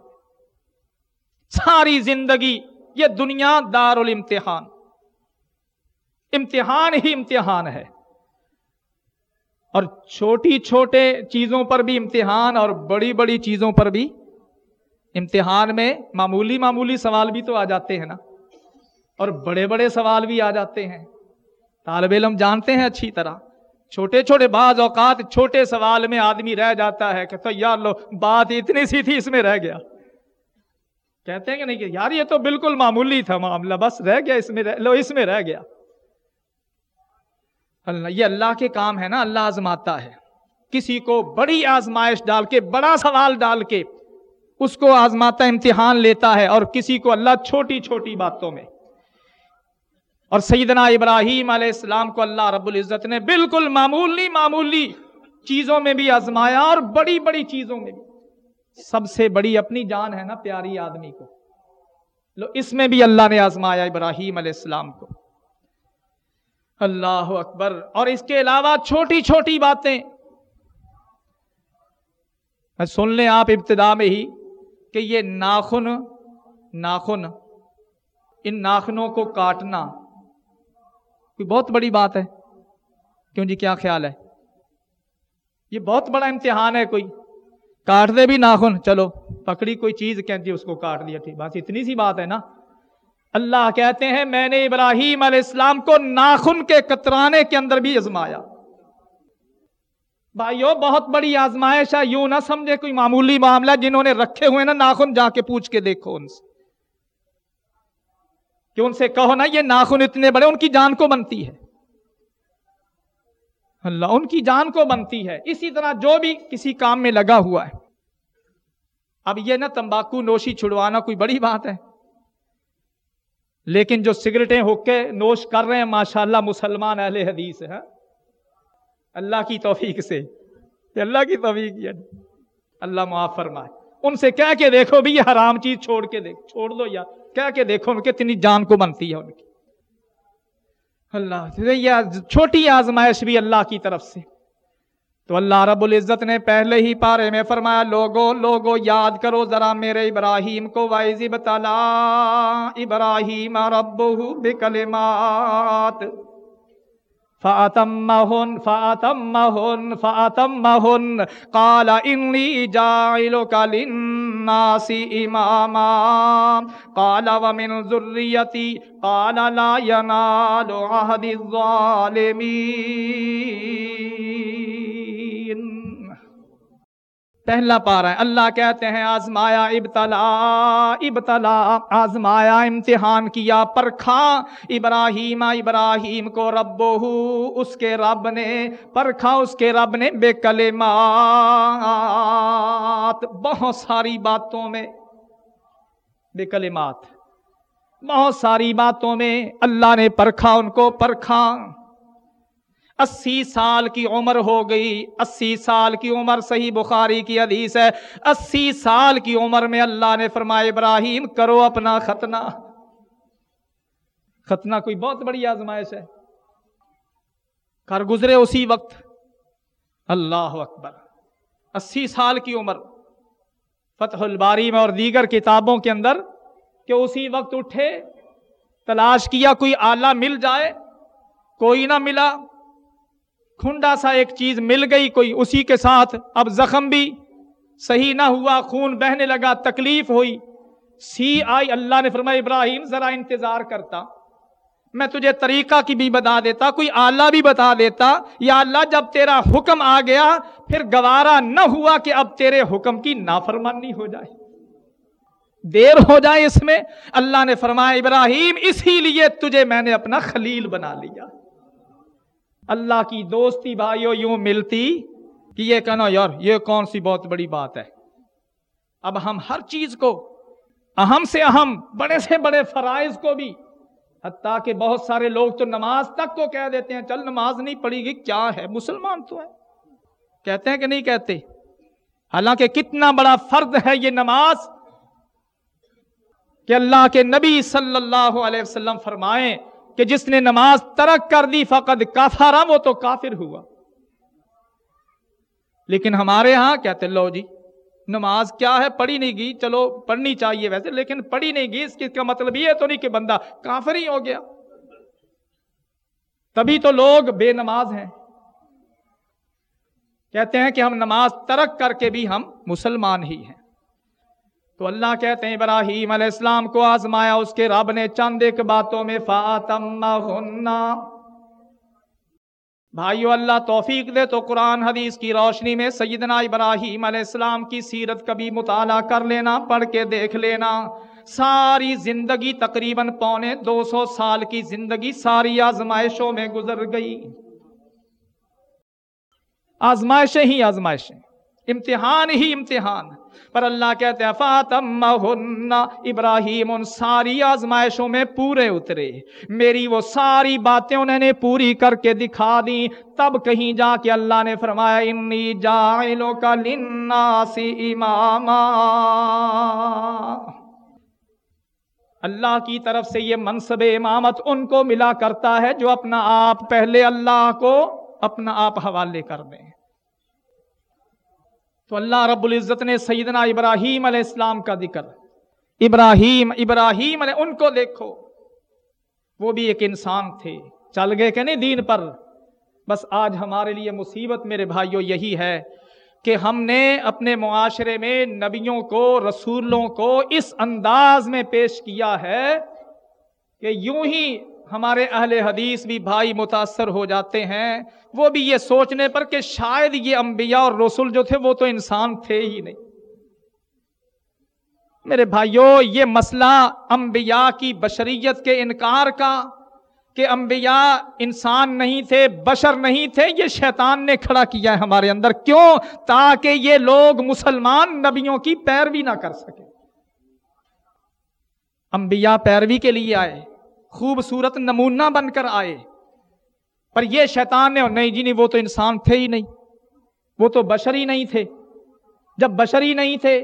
ساری زندگی یہ دنیا دار الامتحان امتحان ہی امتحان ہے۔ اور چھوٹی چھوٹے چیزوں پر بھی امتحان اور بڑی بڑی چیزوں پر بھی امتحان میں معمولی معمولی سوال بھی تو آ جاتے ہیں نا۔ اور بڑے بڑے سوال بھی آ جاتے ہیں۔ طالب علم جانتے ہیں اچھی طرح۔ چھوٹے چھوٹے بعض اوقات چھوٹے سوال میں آدمی رہ جاتا ہے کہ تو یار لو، بات اتنی سی تھی، اس میں رہ گیا۔ کہتے ہیں کہ نہیں کہ یار یہ تو بالکل معمولی تھا معاملہ، بس رہ گیا، اس میں رہ، لو، اس میں رہ گیا۔ اللہ یہ اللہ کے کام ہے نا، اللہ آزماتا ہے۔ کسی کو بڑی آزمائش ڈال کے، بڑا سوال ڈال کے اس کو آزماتا، امتحان لیتا ہے اور کسی کو اللہ چھوٹی چھوٹی باتوں میں۔ اور سیدنا ابراہیم علیہ السلام کو اللہ رب العزت نے بالکل معمولی معمولی چیزوں میں بھی آزمایا اور بڑی بڑی چیزوں میں بھی۔ سب سے بڑی اپنی جان ہے نا پیاری آدمی کو۔ لو، اس میں بھی اللہ نے آزمایا ابراہیم علیہ السلام کو۔ اللہ اکبر۔ اور اس کے علاوہ چھوٹی چھوٹی باتیں۔ سن لیں آپ ابتدا میں ہی کہ یہ ناخن ناخن، ان ناخنوں کو کاٹنا کوئی بہت بڑی بات ہے۔ کیوں جی؟ کیا خیال ہے؟ یہ بہت بڑا امتحان ہے کوئی۔ کاٹ دے بھی ناخن۔ چلو، پکڑی کوئی چیز کہ جی اس کو کاٹ دیا۔ ٹھیک، بس اتنی سی بات ہے نا۔ اللہ کہتے ہیں، میں نے ابراہیم علیہ السلام کو ناخن کے کترانے کے اندر بھی ازمایا۔ بھائیو، بہت بڑی آزمائش ہے۔ یوں نہ سمجھے کوئی معمولی معاملہ جنہوں نے رکھے ہوئے نا، ناخن جا کے پوچھ کے دیکھو ان سے۔ کہ ان سے کہو نا، یہ ناخن اتنے بڑے، ان کی جان کو بنتی ہے۔ اللہ، ان کی جان کو بنتی ہے۔ اسی طرح جو بھی کسی کام میں لگا ہوا ہے۔ اب یہ نا تمباکو نوشی چھڑوانا کوئی بڑی بات ہے۔ لیکن جو سگریٹیں ہو کے نوش کر رہے ہیں، ماشاءاللہ مسلمان اہل حدیث ہے اللہ کی توفیق سے۔ اللہ کی توفیق اللہ معاف فرمائے۔ ان سے کہہ کے دیکھو بھی یہ حرام چیز چھوڑ کے دیکھ۔ چھوڑ دو یا کہہ کے دیکھو ان کتنی جان کو بنتی ہے ان کی۔ اللہ یہ چھوٹی آزمائش بھی اللہ کی طرف سے۔ تو اللہ رب العزت نے پہلے ہی پارے میں فرمایا، لوگو لوگو، یاد کرو ذرا میرے ابراہیم کو وائزی بتالا ابراہیم رب بکلمات. فاتمہن فاتمہن فاتمہن قال انی جاعلک للناس اماما قال، ومن ذریتی قال، لا ینال عہد الظالمین پہلا پارا ہے، اللہ کہتے ہیں، آزمایا ابتلا ابتلا، آزمایا امتحان کیا پرکھا۔ ابراہیم ابراہیم کو رب اس کے رب نے پرکھا، اس کے رب نے بے کلمات۔ بہت ساری باتوں میں بے کلمات۔ بہت ساری باتوں میں اللہ نے پرکھا، ان کو پرکھا۔ اسی سال کی عمر ہو گئی، اسی سال کی عمر صحیح بخاری کی حدیث ہے، اسی سال کی عمر میں اللہ نے فرمایا، ابراہیم کرو اپنا ختنہ۔ ختنہ کوئی بہت بڑی آزمائش ہے۔ کر گزرے اسی وقت۔ اللہ اکبر۔ اسی سال کی عمر۔ فتح الباری میں اور دیگر کتابوں کے اندر کہ اسی وقت اٹھے، تلاش کیا، کوئی آلہ مل جائے، کوئی نہ ملا۔ کھنڈا سا ایک چیز مل گئی کوئی اسی کے ساتھ، اب زخم بھی صحیح نہ ہوا، خون بہنے لگا، تکلیف ہوئی۔ سی آئی اللہ نے فرمایا، ابراہیم ذرا انتظار کرتا، میں تجھے طریقہ کی بھی بتا دیتا، کوئی آلہ بھی بتا دیتا، یا اللہ جب تیرا حکم آ گیا، پھر گوارا نہ ہوا کہ اب تیرے حکم کی نافرمانی ہو جائے۔ دیر ہو جائے اس میں۔ اللہ نے فرمایا، ابراہیم، اسی لیے تجھے میں نے اپنا خلیل بنا لیا۔ اللہ کی دوستی بھائیوں یوں ملتی کہ یہ کہنا یار یہ کون سی بہت بڑی بات ہے؟ اب ہم ہر چیز کو اہم سے اہم، بڑے سے بڑے فرائض کو بھی، حتیٰ کہ بہت سارے لوگ تو نماز تک کو کہہ دیتے ہیں، چل نماز نہیں پڑی گی، کیا ہے؟ مسلمان تو ہے۔ کہتے ہیں کہ نہیں کہتے؟ حالانکہ کتنا بڑا فرد ہے یہ نماز کہ اللہ کے نبی صلی اللہ علیہ وسلم فرمائیں کہ جس نے نماز ترک کر دی فقط کافارا وہ تو کافر ہوا۔ لیکن ہمارے ہاں کہتے لو جی نماز کیا ہے؟ پڑھی نہیں گئی۔ چلو، پڑھنی چاہیے ویسے، لیکن پڑھی نہیں گئی۔ اس کا مطلب یہ تو نہیں کہ بندہ کافر ہی ہو گیا۔ تبھی تو لوگ بے نماز ہیں۔ کہتے ہیں کہ ہم نماز ترک کر کے بھی ہم مسلمان ہی ہیں۔ تو اللہ کہتے ہیں، ابراہیم علیہ السلام کو آزمایا، اس کے رب نے چند ایک باتوں میں فاطم بھائیو، اللہ توفیق دے تو قرآن حدیث کی روشنی میں سیدنا ابراہیم علیہ السلام کی سیرت کبھی مطالعہ کر لینا، پڑھ کے دیکھ لینا۔ ساری زندگی تقریباً پونے دو سو سال کی زندگی ساری آزمائشوں میں گزر گئی۔ آزمائشیں ہی آزمائشیں، امتحان ہی امتحان۔ پر اللہ کہتے ہیں فاطم ابراہیم ان ساری آزمائشوں میں پورے اترے۔ میری وہ ساری باتیں انہوں نے پوری کر کے دکھا دی تب کہیں جا کے اللہ نے فرمایا، انی جائلو کا لناسی اماما. اللہ کی طرف سے یہ منصب امامت ان کو ملا کرتا ہے جو اپنا آپ پہلے اللہ کو اپنا آپ حوالے کر دیں۔ تو اللہ رب العزت نے سیدنا ابراہیم علیہ السلام کا ذکر، ابراہیم ابراہیم علیہ ان کو دیکھو۔ وہ بھی ایک انسان تھے۔ چل گئے کہ نہیں دین پر؟ بس آج ہمارے لیے مصیبت میرے بھائیوں یہی ہے کہ ہم نے اپنے معاشرے میں نبیوں کو، رسولوں کو اس انداز میں پیش کیا ہے کہ یوں ہی ہمارے اہل حدیث بھی بھائی متاثر ہو جاتے ہیں۔ وہ بھی یہ سوچنے پر کہ شاید یہ انبیاء اور رسول جو تھے وہ تو انسان تھے ہی نہیں۔ میرے بھائیوں یہ مسئلہ انبیاء کی بشریت کے انکار کا کہ انبیاء انسان نہیں تھے، بشر نہیں تھے، یہ شیطان نے کھڑا کیا ہے ہمارے اندر۔ کیوں؟ تاکہ یہ لوگ مسلمان نبیوں کی پیروی نہ کر سکے انبیاء پیروی کے لیے آئے۔ خوبصورت نمونہ بن کر آئے۔ پر یہ شیطان نے نہیں جی نہیں، وہ تو انسان تھے ہی نہیں۔ وہ تو بشر ہی نہیں تھے۔ جب بشر ہی نہیں تھے،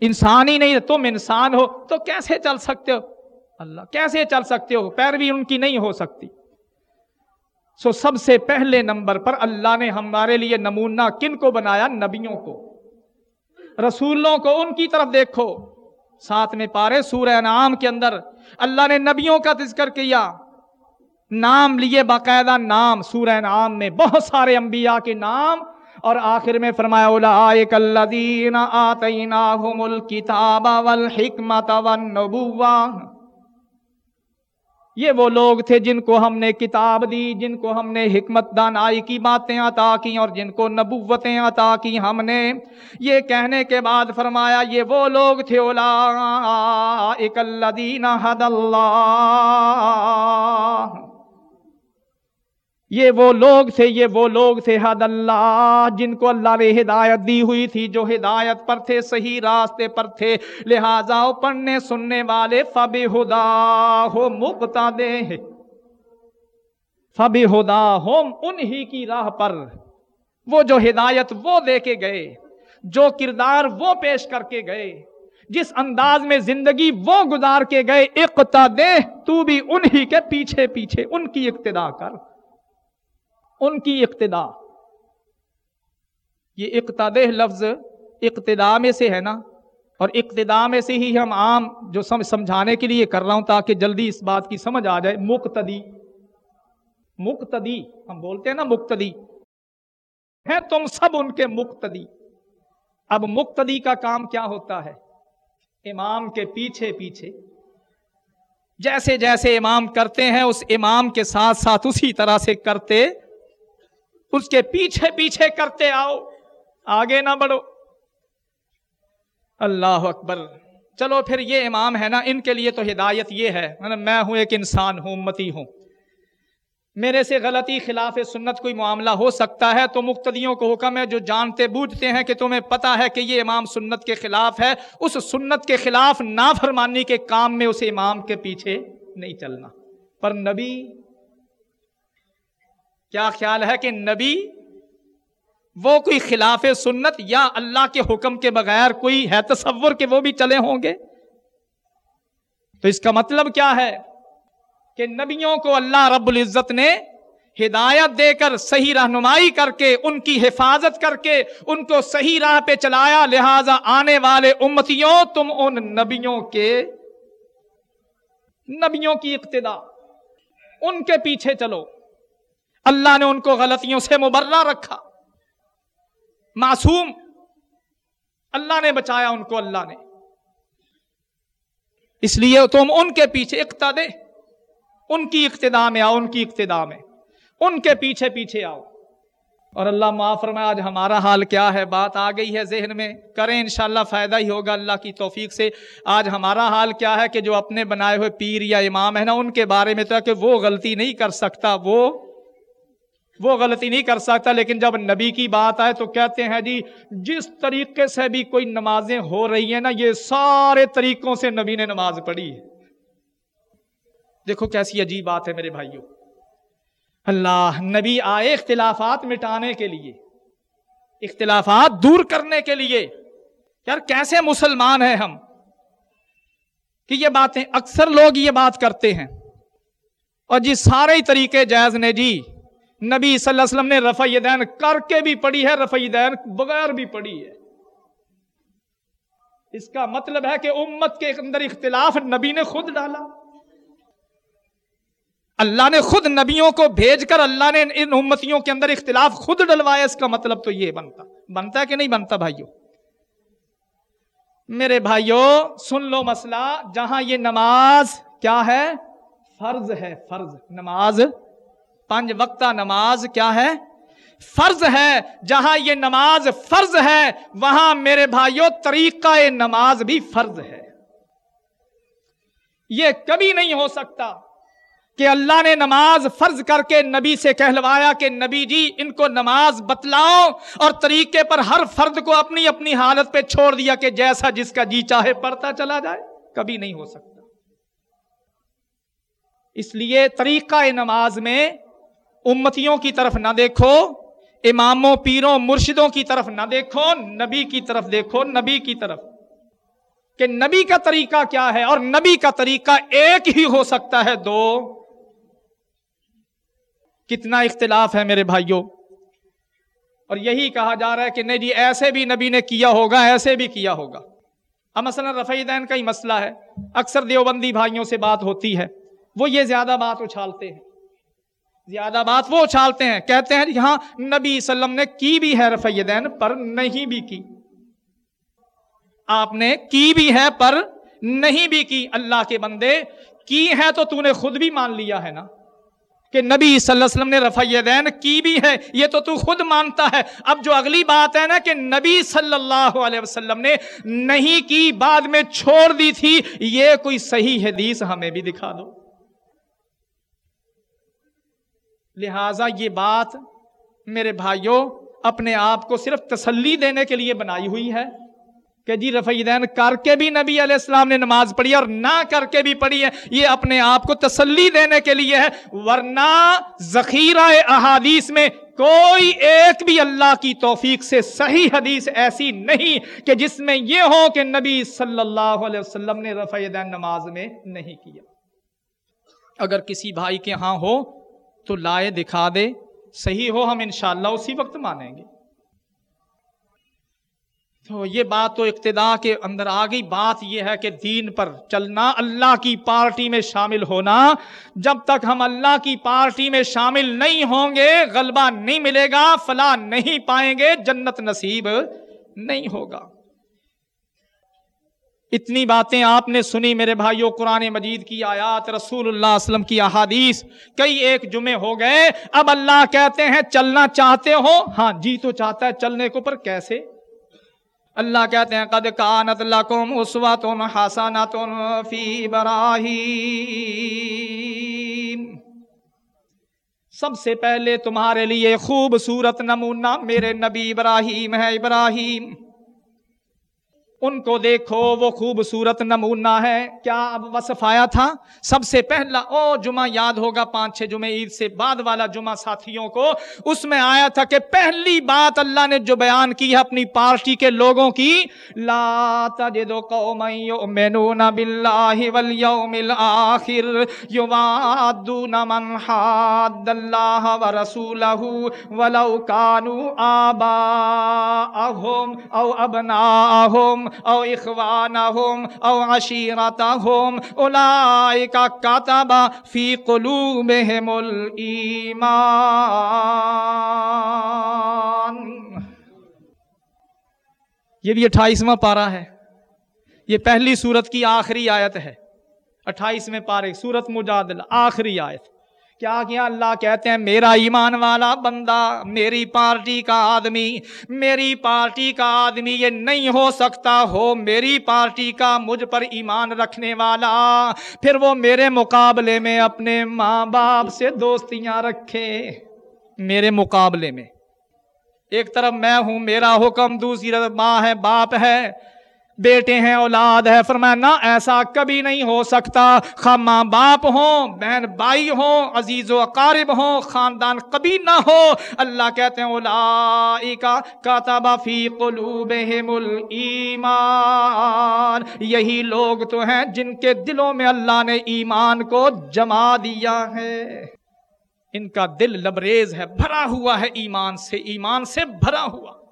انسان ہی نہیں تم انسان ہو، تو کیسے چل سکتے ہو؟ اللہ، کیسے چل سکتے ہو؟ پیروی ان کی نہیں ہو سکتی۔ سو سب سے پہلے نمبر پر اللہ نے ہمارے لیے نمونہ کن کو بنایا؟ نبیوں کو۔ رسولوں کو، ان کی طرف دیکھو۔ ساتھ میں پارے سورہ نام کے اندر اللہ نے نبیوں کا تذکر کیا۔ نام لیے باقاعدہ نام، سورہ نام میں بہت سارے انبیاء کے نام۔ اور آخر میں فرمایا اولئک الذین آتیناہم الکتاب والحکمت والنبوہ۔ یہ وہ لوگ تھے جن کو ہم نے کتاب دی، جن کو ہم نے حکمت دانائی کی باتیں عطا کی اور جن کو نبوتیں عطا کی ہم نے۔ یہ کہنے کے بعد فرمایا، یہ وہ لوگ تھے اولا الذین حد اللہ۔ یہ وہ لوگ تھے، یہ وہ لوگ تھے حد اللہ، جن کو اللہ نے ہدایت دی ہوئی تھی، جو ہدایت پر تھے، صحیح راستے پر تھے۔ لہذا پڑھنے، سننے والے فب ہدا ہو مکتا دے فب ہدا ہوم انہی کی راہ پر۔ وہ جو ہدایت وہ دے کے گئے، جو کردار وہ پیش کر کے گئے، جس انداز میں زندگی وہ گزار کے گئے اقتا دے تو بھی انہی کے پیچھے پیچھے، ان کی اقتدا کر۔ ان کی اقتدا۔ یہ اقتدے لفظ اقتدا میں سے ہے نا۔ اور اقتدا میں سے ہی ہم عام جو سمجھانے کے لیے کر رہا ہوں تاکہ جلدی اس بات کی سمجھ آ جائے۔ مقتدی۔ مقتدی۔ ہم بولتے ہیں نا مقتدی۔ ہیں تم سب ان کے مقتدی۔ اب مقتدی کا کام کیا ہوتا ہے؟ امام کے پیچھے پیچھے۔ جیسے جیسے امام کرتے ہیں، اس امام کے ساتھ ساتھ اسی طرح سے کرتے اس کے پیچھے پیچھے کرتے آؤ، آگے نہ بڑھو۔ اللہ اکبر۔ چلو پھر یہ امام ہے نا، ان کے لیے تو ہدایت یہ ہے۔ مطلب میں ہوں، ایک انسان ہوں، امتی ہوں۔ میرے سے غلطی خلاف سنت کوئی معاملہ ہو سکتا ہے تو مقتدیوں کو حکم ہے جو جانتے بوجھتے ہیں کہ تمہیں پتا ہے کہ یہ امام سنت کے خلاف ہے۔ اس سنت کے خلاف نافرمانی کے کام میں اس امام کے پیچھے نہیں چلنا۔ پر نبی کیا خیال ہے کہ نبی وہ کوئی خلاف سنت یا اللہ کے حکم کے بغیر کوئی ہے تصور کہ وہ بھی چلے ہوں گے؟ تو اس کا مطلب کیا ہے کہ نبیوں کو اللہ رب العزت نے ہدایت دے کر صحیح رہنمائی کر کے، ان کی حفاظت کر کے، ان کو صحیح راہ پہ چلایا، لہذا آنے والے امتیوں، تم ان نبیوں کے نبیوں کی ابتدا ان کے پیچھے چلو۔ اللہ نے ان کو غلطیوں سے مبرہ رکھا۔ معصوم۔ اللہ نے بچایا ان کو، اللہ نے۔ اس لیے تم ان کے پیچھے اقتدے ان کی اقتدا میں آؤ، ان کی اقتدا میں۔ ان کے پیچھے پیچھے آؤ۔ اور اللہ معاف فرمائے، آج ہمارا حال کیا ہے؟ بات آ گئی ہے ذہن میں۔ کریں، انشاءاللہ فائدہ ہی ہوگا اللہ کی توفیق سے۔ آج ہمارا حال کیا ہے کہ جو اپنے بنائے ہوئے پیر یا امام ہے نا، ان کے بارے میں تو کہ وہ غلطی نہیں کر سکتا، وہ وہ غلطی نہیں کر سکتا، لیکن جب نبی کی بات آئے تو کہتے ہیں جی جس طریقے سے بھی کوئی نمازیں ہو رہی ہیں نا، یہ سارے طریقوں سے نبی نے نماز پڑھی ہے۔ دیکھو کیسی عجیب بات ہے میرے بھائیوں اللہ نبی آئے اختلافات مٹانے کے لیے، اختلافات دور کرنے کے لیے۔ یار کیسے مسلمان ہیں ہم؟ کہ یہ باتیں، اکثر لوگ یہ بات کرتے ہیں۔ اور جی سارے طریقے جائز نے جی۔ نبی صلی اللہ علیہ وسلم نے رفع دین کر کے بھی پڑھی ہے، رفع دین بغیر بھی پڑھی ہے۔ اس کا مطلب ہے کہ امت کے اندر اختلاف نبی نے خود ڈالا۔ اللہ نے خود نبیوں کو بھیج کر اللہ نے ان امتیوں کے اندر اختلاف خود ڈلوایا، اس کا مطلب تو یہ بنتا۔ بنتا ہے کہ نہیں بنتا بھائیوں میرے بھائیوں سن لو مسئلہ، جہاں یہ نماز کیا ہے؟ فرض ہے، فرض۔ نماز پانچ وقتہ نماز کیا ہے؟ فرض ہے، جہاں یہ نماز فرض ہے، وہاں میرے بھائیوں طریقہ نماز بھی فرض ہے۔ یہ کبھی نہیں ہو سکتا کہ اللہ نے نماز فرض کر کے نبی سے کہلوایا کہ نبی جی ان کو نماز بتلاؤ اور طریقے پر ہر فرد کو اپنی اپنی حالت پہ چھوڑ دیا کہ جیسا جس کا جی چاہے پڑھتا چلا جائے۔ کبھی نہیں ہو سکتا۔ اس لیے طریقہ نماز میں امتیوں کی طرف نہ دیکھو، اماموں، پیروں، مرشدوں کی طرف نہ دیکھو، نبی کی طرف دیکھو، نبی کی طرف۔ کہ نبی کا طریقہ کیا ہے اور نبی کا طریقہ ایک ہی ہو سکتا ہے، دو۔ کتنا اختلاف ہے میرے بھائیوں۔ اور یہی کہا جا رہا ہے کہ نہیں جی ایسے بھی نبی نے کیا ہوگا، ایسے بھی کیا ہوگا۔ اب مثلا رفیع دین کا ہی مسئلہ ہے۔ اکثر دیوبندی بھائیوں سے بات ہوتی ہے۔ وہ یہ زیادہ بات اچھالتے ہیں۔ زیادہ بات وہ اچھالتے ہیں، کہتے ہیں، یہاں نبی وسلم نے کی بھی ہے رفع دین پر نہیں بھی کی۔ آپ نے کی بھی ہے پر نہیں بھی کی۔ اللہ کے بندے، کی ہے تو تو نے خود بھی مان لیا ہے نا۔ کہ نبی صلی اللہ علیہ وسلم نے رفع دین کی بھی ہے، یہ تو تو خود مانتا ہے۔ اب جو اگلی بات ہے نا کہ نبی صلی اللہ علیہ وسلم نے نہیں کی، بعد میں چھوڑ دی تھی، یہ کوئی صحیح حدیث ہمیں بھی دکھا دو۔ لہذا یہ بات میرے بھائیوں اپنے آپ کو صرف تسلی دینے کے لیے بنائی ہوئی ہے کہ جی رفع دین کر کے بھی نبی علیہ السلام نے نماز پڑھی اور نہ کر کے بھی پڑھی ہے، یہ اپنے آپ کو تسلی دینے کے لیے ہے، ورنہ ذخیرہ احادیث میں کوئی ایک بھی اللہ کی توفیق سے صحیح حدیث ایسی نہیں کہ جس میں یہ ہو کہ نبی صلی اللہ علیہ وسلم نے رفع دین نماز میں نہیں کیا۔ اگر کسی بھائی کے ہاں ہو تو لائے دکھا دے، صحیح ہو، ہم انشاءاللہ اسی وقت مانیں گے۔ تو یہ بات تو ابتدا کے اندر آ گئی۔ بات یہ ہے کہ دین پر چلنا اللہ کی پارٹی میں شامل ہونا۔ جب تک ہم اللہ کی پارٹی میں شامل نہیں ہوں گے، غلبہ نہیں ملے گا، فلاح نہیں پائیں گے، جنت نصیب نہیں ہوگا۔ اتنی باتیں آپ نے سنی میرے بھائیوں قرآن مجید کی آیات، رسول اللہ علیہ وسلم کی احادیث، کئی ایک جمعے ہو گئے، اب اللہ کہتے ہیں چلنا چاہتے ہو؟ ہاں جی تو چاہتا ہے چلنے کو، پر کیسے؟ اللہ کہتے ہیں، قد کانت لکم اسواتن حسنتن فی ابراہیم۔ سب سے پہلے تمہارے لیے خوبصورت نمونہ میرے نبی ابراہیم ہے، ابراہیم۔ ان کو دیکھو، وہ خوبصورت نمونہ ہے۔ کیا اب وصف آیا تھا؟ سب سے پہلا او جمعہ یاد ہوگا، پانچ چھ جمعہ عید سے بعد والا جمعہ ساتھیوں کو۔ اس میں آیا تھا کہ پہلی بات اللہ نے جو بیان کی ہے اپنی پارٹی کے لوگوں کی، لا تجد قوما یؤمنون باللہ والیوم الاخر یوادون من حاد اللہ ورسولہ ولو کانوا آباءہم او ابناءہم۔ او اخوانہم او عشیرتہم اولائکا کتبا فی قلوبہم الایمان یہ بھی اٹھائیسواں پارا ہے۔ یہ پہلی سورت کی آخری آیت ہے۔ اٹھائیسویں پارے، سورت مجادل آخری آیت۔ کیا کیا اللہ کہتے ہیں؟ میرا ایمان والا بندہ، میری پارٹی کا آدمی، میری پارٹی کا آدمی یہ نہیں ہو سکتا، ہو میری پارٹی کا مجھ پر ایمان رکھنے والا۔ پھر وہ میرے مقابلے میں اپنے ماں باپ سے دوستیاں رکھے۔ میرے مقابلے میں۔ ایک طرف میں ہوں، میرا حکم، دوسری طرف ماں ہے، باپ ہے۔ بیٹے ہیں، اولاد ہے۔ فرمایا، نہ، ایسا کبھی نہیں ہو سکتا۔ خواہ ماں باپ ہوں، بہن بھائی ہوں، عزیز و اقارب ہوں، خاندان کبھی نہ ہو۔ اللہ کہتے ہیں اولائکا کاتبا فی قلوبہم الایمان۔ یہی لوگ تو ہیں جن کے دلوں میں اللہ نے ایمان کو جما دیا ہے۔ ان کا دل لبریز ہے، بھرا ہوا ہے ایمان سے ایمان سے بھرا ہوا۔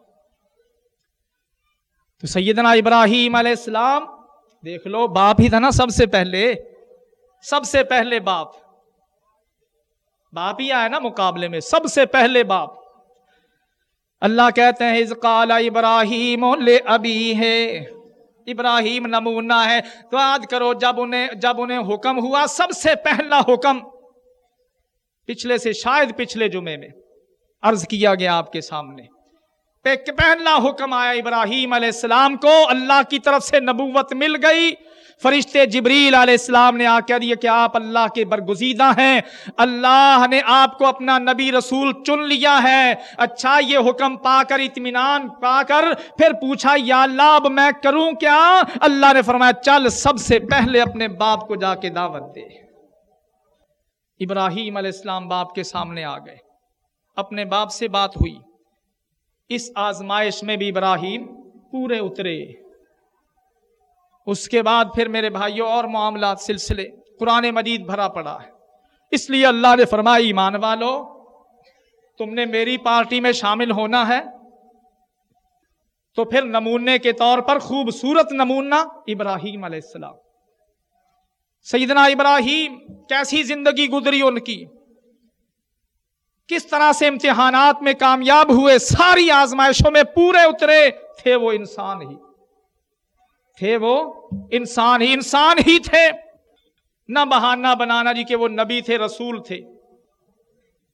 تو سیدنا ابراہیم علیہ السلام، دیکھ لو، باپ ہی تھا نا سب سے پہلے، سب سے پہلے باپ۔ باپ ہی آئے نا مقابلے میں، سب سے پہلے باپ۔ اللہ کہتے ہیں قال ابراہیم لے ابھی ہے ابراہیم نمونہ ہے۔ تو یاد کرو، جب انہیں جب انہیں حکم ہوا، سب سے پہلا حکم پچھلے سے شاید پچھلے جمعے میں عرض کیا گیا آپ کے سامنے۔ پہلا حکم آیا ابراہیم علیہ السلام کو، اللہ کی طرف سے نبوت مل گئی۔ فرشتے جبریل علیہ السلام نے آ کر دیا کہ آپ اللہ کے برگزیدہ ہیں۔ اللہ نے آپ کو اپنا نبی رسول چن لیا ہے۔ اچھا یہ حکم پا کر، اطمینان پا کر، پھر پوچھا، یا اللہ، اب میں کروں کیا؟ اللہ نے فرمایا، چل، سب سے پہلے اپنے باپ کو جا کے دعوت دے۔ ابراہیم علیہ السلام باپ کے سامنے آ گئے۔ اپنے باپ سے بات ہوئی۔ اس آزمائش میں بھی ابراہیم پورے اترے۔ اس کے بعد پھر میرے بھائیوں اور معاملات سلسلے قرآن مجید بھرا پڑا۔ ہے اس لیے اللہ نے فرمائی، ایمان والو، تم نے میری پارٹی میں شامل ہونا ہے۔ تو پھر نمونے کے طور پر خوبصورت نمونہ ابراہیم علیہ السلام۔ سیدنا ابراہیم کیسی زندگی گزری ان کی؟ کس طرح سے امتحانات میں کامیاب ہوئے ساری آزمائشوں میں پورے اترے تھے وہ انسان ہی۔ تھے وہ انسان ہی انسان ہی تھے۔ نہ بہانہ بنانا جی کہ وہ نبی تھے رسول تھے۔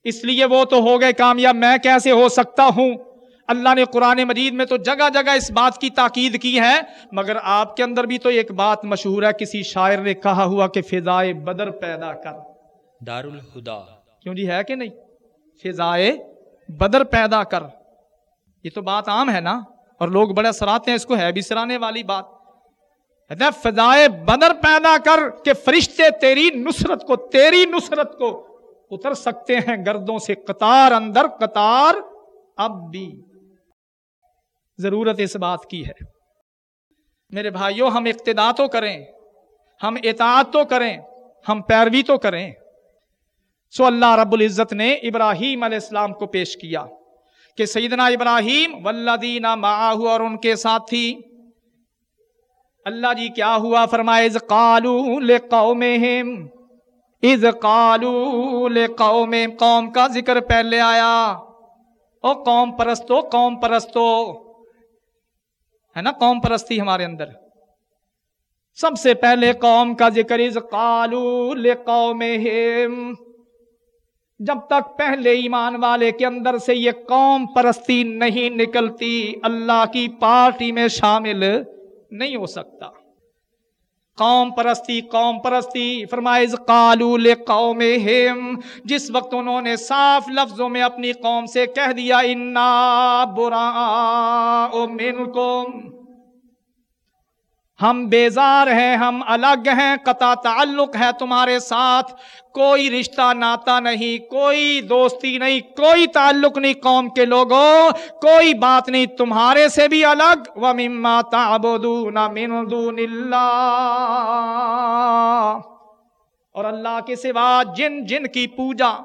اس لیے وہ تو ہو گئے کامیاب۔ میں کیسے ہو سکتا ہوں؟ اللہ نے قرآن مجید میں تو جگہ جگہ اس بات کی تاکید کی ہے مگر آپ کے اندر بھی تو ایک بات مشہور ہے کسی شاعر نے کہا ہوا کہ فضائے بدر پیدا کر۔ دار الہدا کیوں جی ہے کہ نہیں؟ فضائے بدر پیدا کر۔ یہ تو بات عام ہے نا؟ اور لوگ بڑے سراتے ہیں، اس کو ہے بھی سرانے والی بات۔ فضائے بدر پیدا کر کہ فرشتے تیری نصرت کو، تیری نصرت کو اتر سکتے ہیں گردوں سے قطار اندر، قطار اب بھی۔ ضرورت اس بات کی ہے۔ میرے بھائیوں ہم اقتدا تو کریں، ہم اطاعت تو کریں، ہم پیروی تو کریں۔ سو اللہ رب العزت نے ابراہیم علیہ السلام کو پیش کیا کہ سیدنا ابراہیم ولدین معاہو اور ان کے ساتھی اللہ جی کیا ہوا فرمائے از قالو لقومہم از قالو لقومہم، قوم کا ذکر پہلے آیا۔ او قوم پرستو قوم پرستو۔ ہے نا قوم پرستی ہمارے اندر۔ سب سے پہلے قوم کا ذکر از قالو لقومہم۔ جب تک پہلے ایمان والے کے اندر سے یہ قوم پرستی نہیں نکلتی، اللہ کی پارٹی میں شامل نہیں ہو سکتا۔ قوم پرستی قوم پرستی فرمائز قالو لقومہم جس وقت انہوں نے صاف لفظوں میں اپنی قوم سے کہہ دیا، انا براء منکم ہم بیزار ہیں، ہم الگ ہیں، قطع تعلق ہے تمہارے ساتھ۔ کوئی رشتہ ناتا نہیں، کوئی دوستی نہیں، کوئی تعلق نہیں قوم کے لوگوں۔ کوئی بات نہیں، تمہارے سے بھی الگ۔ وَمِمَّا تَعْبُدُونَ مِن دُونِ اللَّهِ۔ اور اللہ کے سوا جن جن کی پوجا،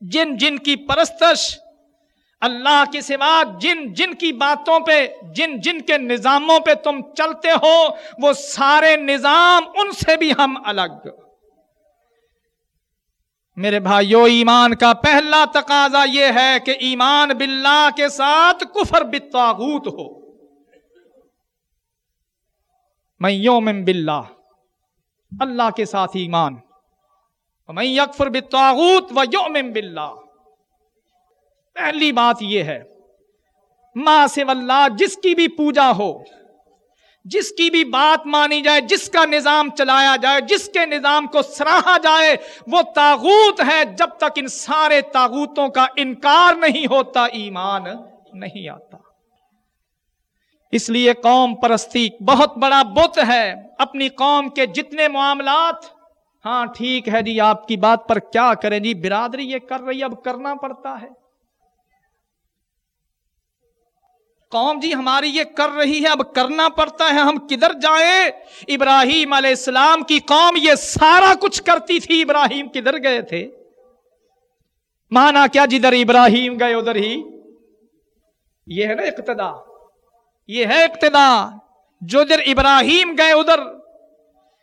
جن جن کی پرستش اللہ کے سوا جن جن کی باتوں پہ، جن جن کے نظاموں پہ تم چلتے ہو، وہ سارے نظام ان سے بھی ہم الگ۔ میرے بھائیو، ایمان کا پہلا تقاضا یہ ہے کہ ایمان باللہ کے ساتھ کفر بالطاغوت ہو۔ میں یوم باللہ، اللہ کے ساتھ ایمان۔ میں یکفر بالطاغوت و یوم باللہ۔ پہلی بات یہ ہے ماں سے اللہ، جس کی بھی پوجا ہو، جس کی بھی بات مانی جائے، جس کا نظام چلایا جائے، جس کے نظام کو سراہا جائے، وہ تاغوت ہے۔ جب تک ان سارے تاغوتوں کا انکار نہیں ہوتا، ایمان نہیں آتا۔ اس لیے قوم پرستی بہت بڑا بت ہے۔ اپنی قوم کے جتنے معاملات ہاں ٹھیک ہے جی آپ کی بات پر کیا کریں جی برادری یہ کر رہی اب کرنا پڑتا ہے۔ قوم جی ہماری یہ کر رہی ہے، اب کرنا پڑتا ہے، ہم کدھر جائیں؟ ابراہیم علیہ السلام کی قوم یہ سارا کچھ کرتی تھی، ابراہیم کدھر گئے تھے؟ مانا کیا جدھر ابراہیم گئے، ادھر ہی؟ یہ ہے نا اقتدا۔ یہ ہے اقتدا۔ جو در ابراہیم گئے، ادھر۔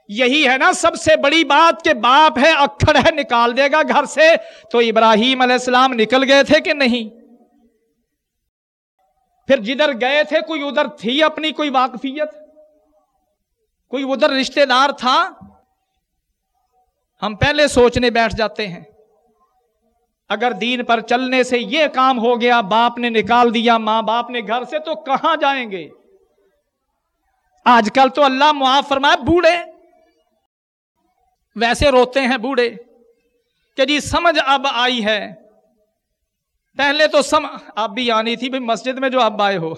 یہی ہے نا سب سے بڑی بات کہ باپ ہے، اکھڑ ہے، نکال دے گا گھر سے۔ تو ابراہیم علیہ السلام نکل گئے تھے کہ نہیں؟ پھر جدھر گئے تھے کوئی ادھر تھی اپنی کوئی واقفیت؟ کوئی ادھر رشتہ دار تھا؟ ہم پہلے سوچنے بیٹھ جاتے ہیں۔ اگر دین پر چلنے سے یہ کام ہو گیا، باپ نے نکال دیا، ماں باپ نے گھر سے، تو کہاں جائیں گے؟ آج کل تو اللہ معاف فرمائے، بوڑھے۔ ویسے روتے ہیں بوڑھے کہ جی سمجھ اب آئی ہے۔ پہلے تو سم، آپ بھی آنی تھی بھائی مسجد میں جو آپ آئے ہو۔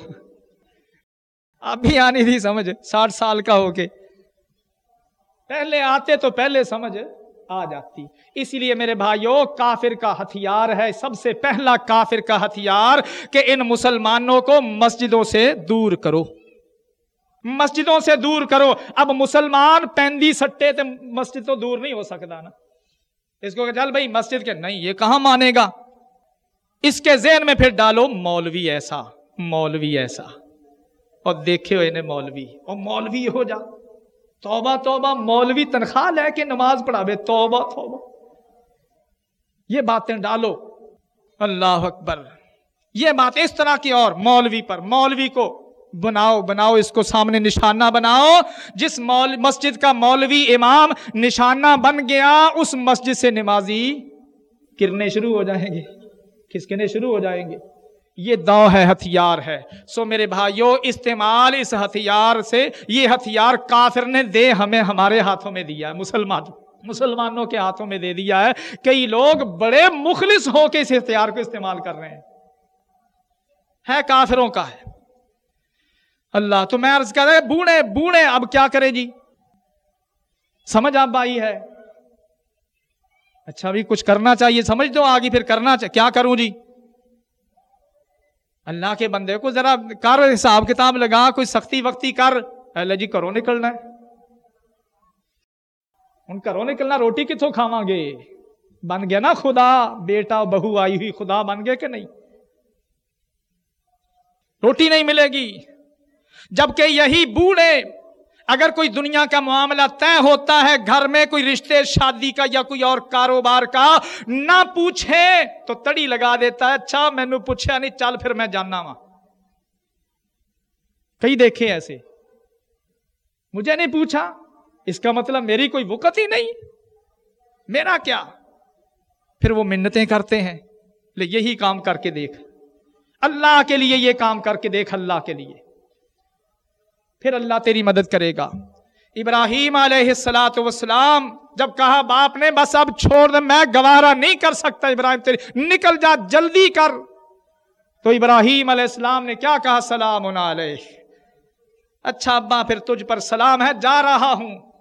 آپ بھی آنی تھی، سمجھ۔ ساٹھ سال کا ہو کے۔ پہلے آتے تو پہلے سمجھ آ جاتی۔ اسی لیے میرے بھائیوں کافر کا ہتھیار ہے۔ سب سے پہلا کافر کا ہتھیار کہ ان مسلمانوں کو مسجدوں سے دور کرو۔ مسجدوں سے دور کرو۔ اب مسلمان پہندی سٹے تو مسجد تو دور نہیں ہو سکتا نا۔ اس کو کہ چل بھائی مسجد کے، نہیں، یہ کہاں مانے گا؟ اس کے ذہن میں پھر ڈالو مولوی ایسا مولوی ایسا۔ اور دیکھے ہو انہیں مولوی، اور مولوی ہو جا۔ توبہ توبہ، مولوی تنخواہ لے کے نماز پڑھا بے توبہ توبہ۔ یہ باتیں ڈالو۔ اللہ اکبر۔ یہ بات اس طرح کی اور مولوی پر، مولوی کو بناؤ بناؤ اس کو سامنے نشانہ بناؤ۔ جس مول، مسجد کا مولوی امام نشانہ بن گیا، اس مسجد سے نمازی کرنے شروع ہو جائیں گے۔ کھسکنے شروع ہو جائیں گے۔ یہ دو ہے، ہتھیار ہے۔ سو میرے بھائیوں استعمال اس ہتھیار سے، یہ ہتھیار کافر نے دے ہمیں ہمارے ہاتھوں میں دیا ہے۔ مسلمان، مسلمانوں کے ہاتھوں میں دے دیا ہے۔ کئی لوگ بڑے مخلص ہو کے اس ہتھیار کو استعمال کر رہے ہیں۔ ہے کافروں کا ہے۔ اللہ تو میں عرض کر رہے بوڑھے بوڑھے، اب کیا کرے جی؟ سمجھ آپ آئی ہے۔ اچھا بھی کچھ کرنا چاہیے، سمجھ دو آگے پھر کرنا چاہیے، کیا کروں جی؟ اللہ کے بندے کو ذرا کر، حساب کتاب لگا، کوئی سختی وقتی کر۔ اللہ جی کرو نکلنا ہے۔ ان کرو نکلنا، روٹی کتوں کھاواں گے؟ بن گیا نا خدا، بیٹا، بہو آئی ہوئی، خدا بن گئے کہ نہیں؟ روٹی نہیں ملے گی۔ جبکہ یہی بوڑھے اگر کوئی دنیا کا معاملہ طے ہوتا ہے، گھر میں کوئی رشتے، شادی کا یا کوئی اور کاروبار کا نہ پوچھے تو تڑی لگا دیتا ہے اچھا مینو پوچھا نہیں، چل پھر میں جاننا وا کئی دیکھے ایسے۔ مجھے نہیں پوچھا، اس کا مطلب میری کوئی وقت ہی نہیں۔ میرا کیا؟ پھر وہ منتیں کرتے ہیں۔ لے، یہی کام کر کے دیکھ۔ اللہ کے لیے یہ کام کر کے دیکھ، اللہ کے لیے۔ پھر اللہ تیری مدد کرے گا۔ ابراہیم علیہ السلاۃ وسلام جب کہا، باپ نے بس اب چھوڑ دے، میں گوارا نہیں کر سکتا ابراہیم تیری، نکل جا، جلدی کر۔ تو ابراہیم علیہ السلام نے کیا کہا؟ سلام علیہ اچھا ابا، پھر تجھ پر سلام ہے، جا رہا ہوں۔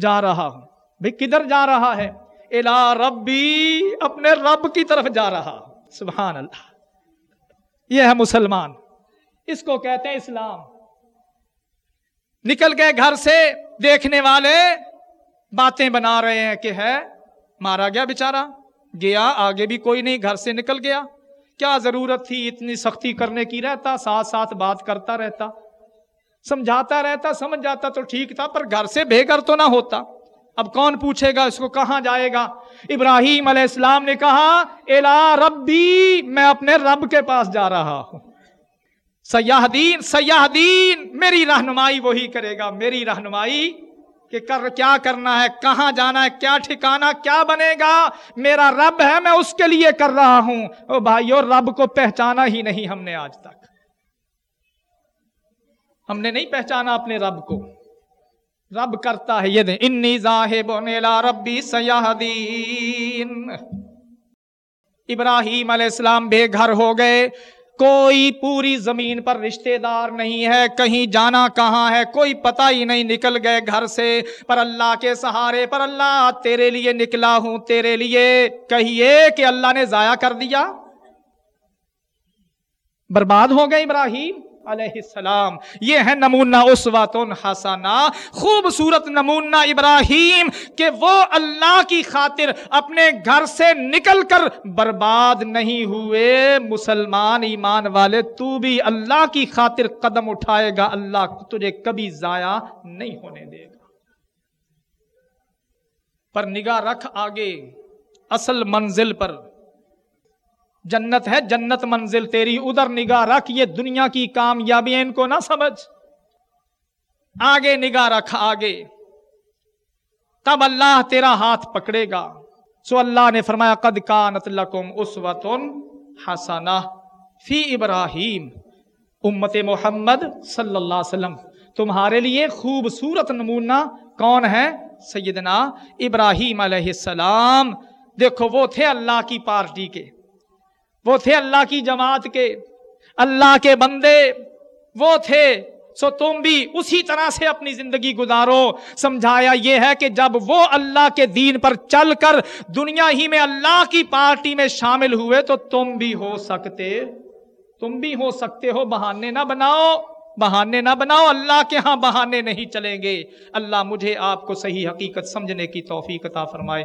جا رہا ہوں۔ بھائی کدھر جا رہا ہے؟ الا ربی، اپنے رب کی طرف جا رہا۔ سبحان اللہ۔ یہ ہے مسلمان۔ اس کو کہتے ہیں اسلام۔ نکل گئے گھر سے، دیکھنے والے باتیں بنا رہے ہیں کہ ہے، مارا گیا بےچارا گیا، آگے بھی کوئی نہیں، گھر سے نکل گیا۔ کیا ضرورت تھی اتنی سختی کرنے کی؟ رہتا، ساتھ ساتھ بات کرتا رہتا۔ سمجھاتا رہتا، سمجھ جاتا تو ٹھیک تھا، پر گھر سے بے گھر تو نہ ہوتا۔ اب کون پوچھے گا، اس کو کہاں جائے گا؟ ابراہیم علیہ السلام نے کہا الا ربی، میں اپنے رب کے پاس جا رہا ہوں۔ سیاح دین سیاح دین میری رہنمائی وہی کرے گا، میری رہنمائی کہ کر، کیا کرنا ہے، کہاں جانا ہے، کیا ٹھکانا کیا بنے گا، میرا رب ہے، میں اس کے لیے کر رہا ہوں۔ او بھائیو، رب کو پہچانا ہی نہیں ہم نے آج تک۔ ہم نے نہیں پہچانا اپنے رب کو۔ رب کرتا ہے یہ دیں انی ذاہب نیلا ربی سیاح دین ابراہیم علیہ السلام بے گھر ہو گئے۔ کوئی پوری زمین پر رشتہ دار نہیں ہے، کہیں جانا کہاں ہے، کوئی پتہ ہی نہیں نکل گئے گھر سے۔ پر اللہ کے سہارے پر اللہ تیرے لیے نکلا ہوں، تیرے لیے۔ کہیے کہ اللہ نے ضائع کر دیا۔ برباد ہو گئے ابراہیم۔ علیہ السلام. یہ ہے نمونہ اس حسنا خوبصورت نمونہ ابراہیم، کہ وہ اللہ کی خاطر اپنے گھر سے نکل کر برباد نہیں ہوئے۔ مسلمان ایمان والے، تو بھی اللہ کی خاطر قدم اٹھائے گا۔ اللہ تجھے کبھی ضائع نہیں ہونے دے گا۔ پر نگاہ رکھ آگے، اصل منزل پر۔ جنت ہے، جنت منزل، تیری ادھر نگاہ رکھ، یہ دنیا کی کامیابی ان کو نہ سمجھ۔ آگے نگاہ رکھ، آگے۔ تب اللہ تیرا ہاتھ پکڑے گا۔ سو اللہ نے فرمایا، قد کانت لکم اسوتن حسنہ۔ فی ابراہیم، امت محمد صلی اللہ علیہ وسلم۔ تمہارے لیے خوبصورت نمونہ کون ہے؟ سیدنا ابراہیم علیہ السلام۔ دیکھو، وہ تھے اللہ کی پارٹی کے۔ وہ تھے اللہ کی جماعت کے، اللہ کے بندے وہ تھے۔ سو تم بھی اسی طرح سے اپنی زندگی گزارو۔ سمجھایا یہ ہے کہ جب وہ اللہ کے دین پر چل کر دنیا ہی میں اللہ کی پارٹی میں شامل ہوئے تو تم بھی ہو سکتے، تم بھی ہو سکتے ہو۔ بہانے نہ بناؤ، بہانے نہ بناؤ۔ اللہ کے ہاں بہانے نہیں چلیں گے۔ اللہ مجھے آپ کو صحیح حقیقت سمجھنے کی توفیق عطا فرمائے۔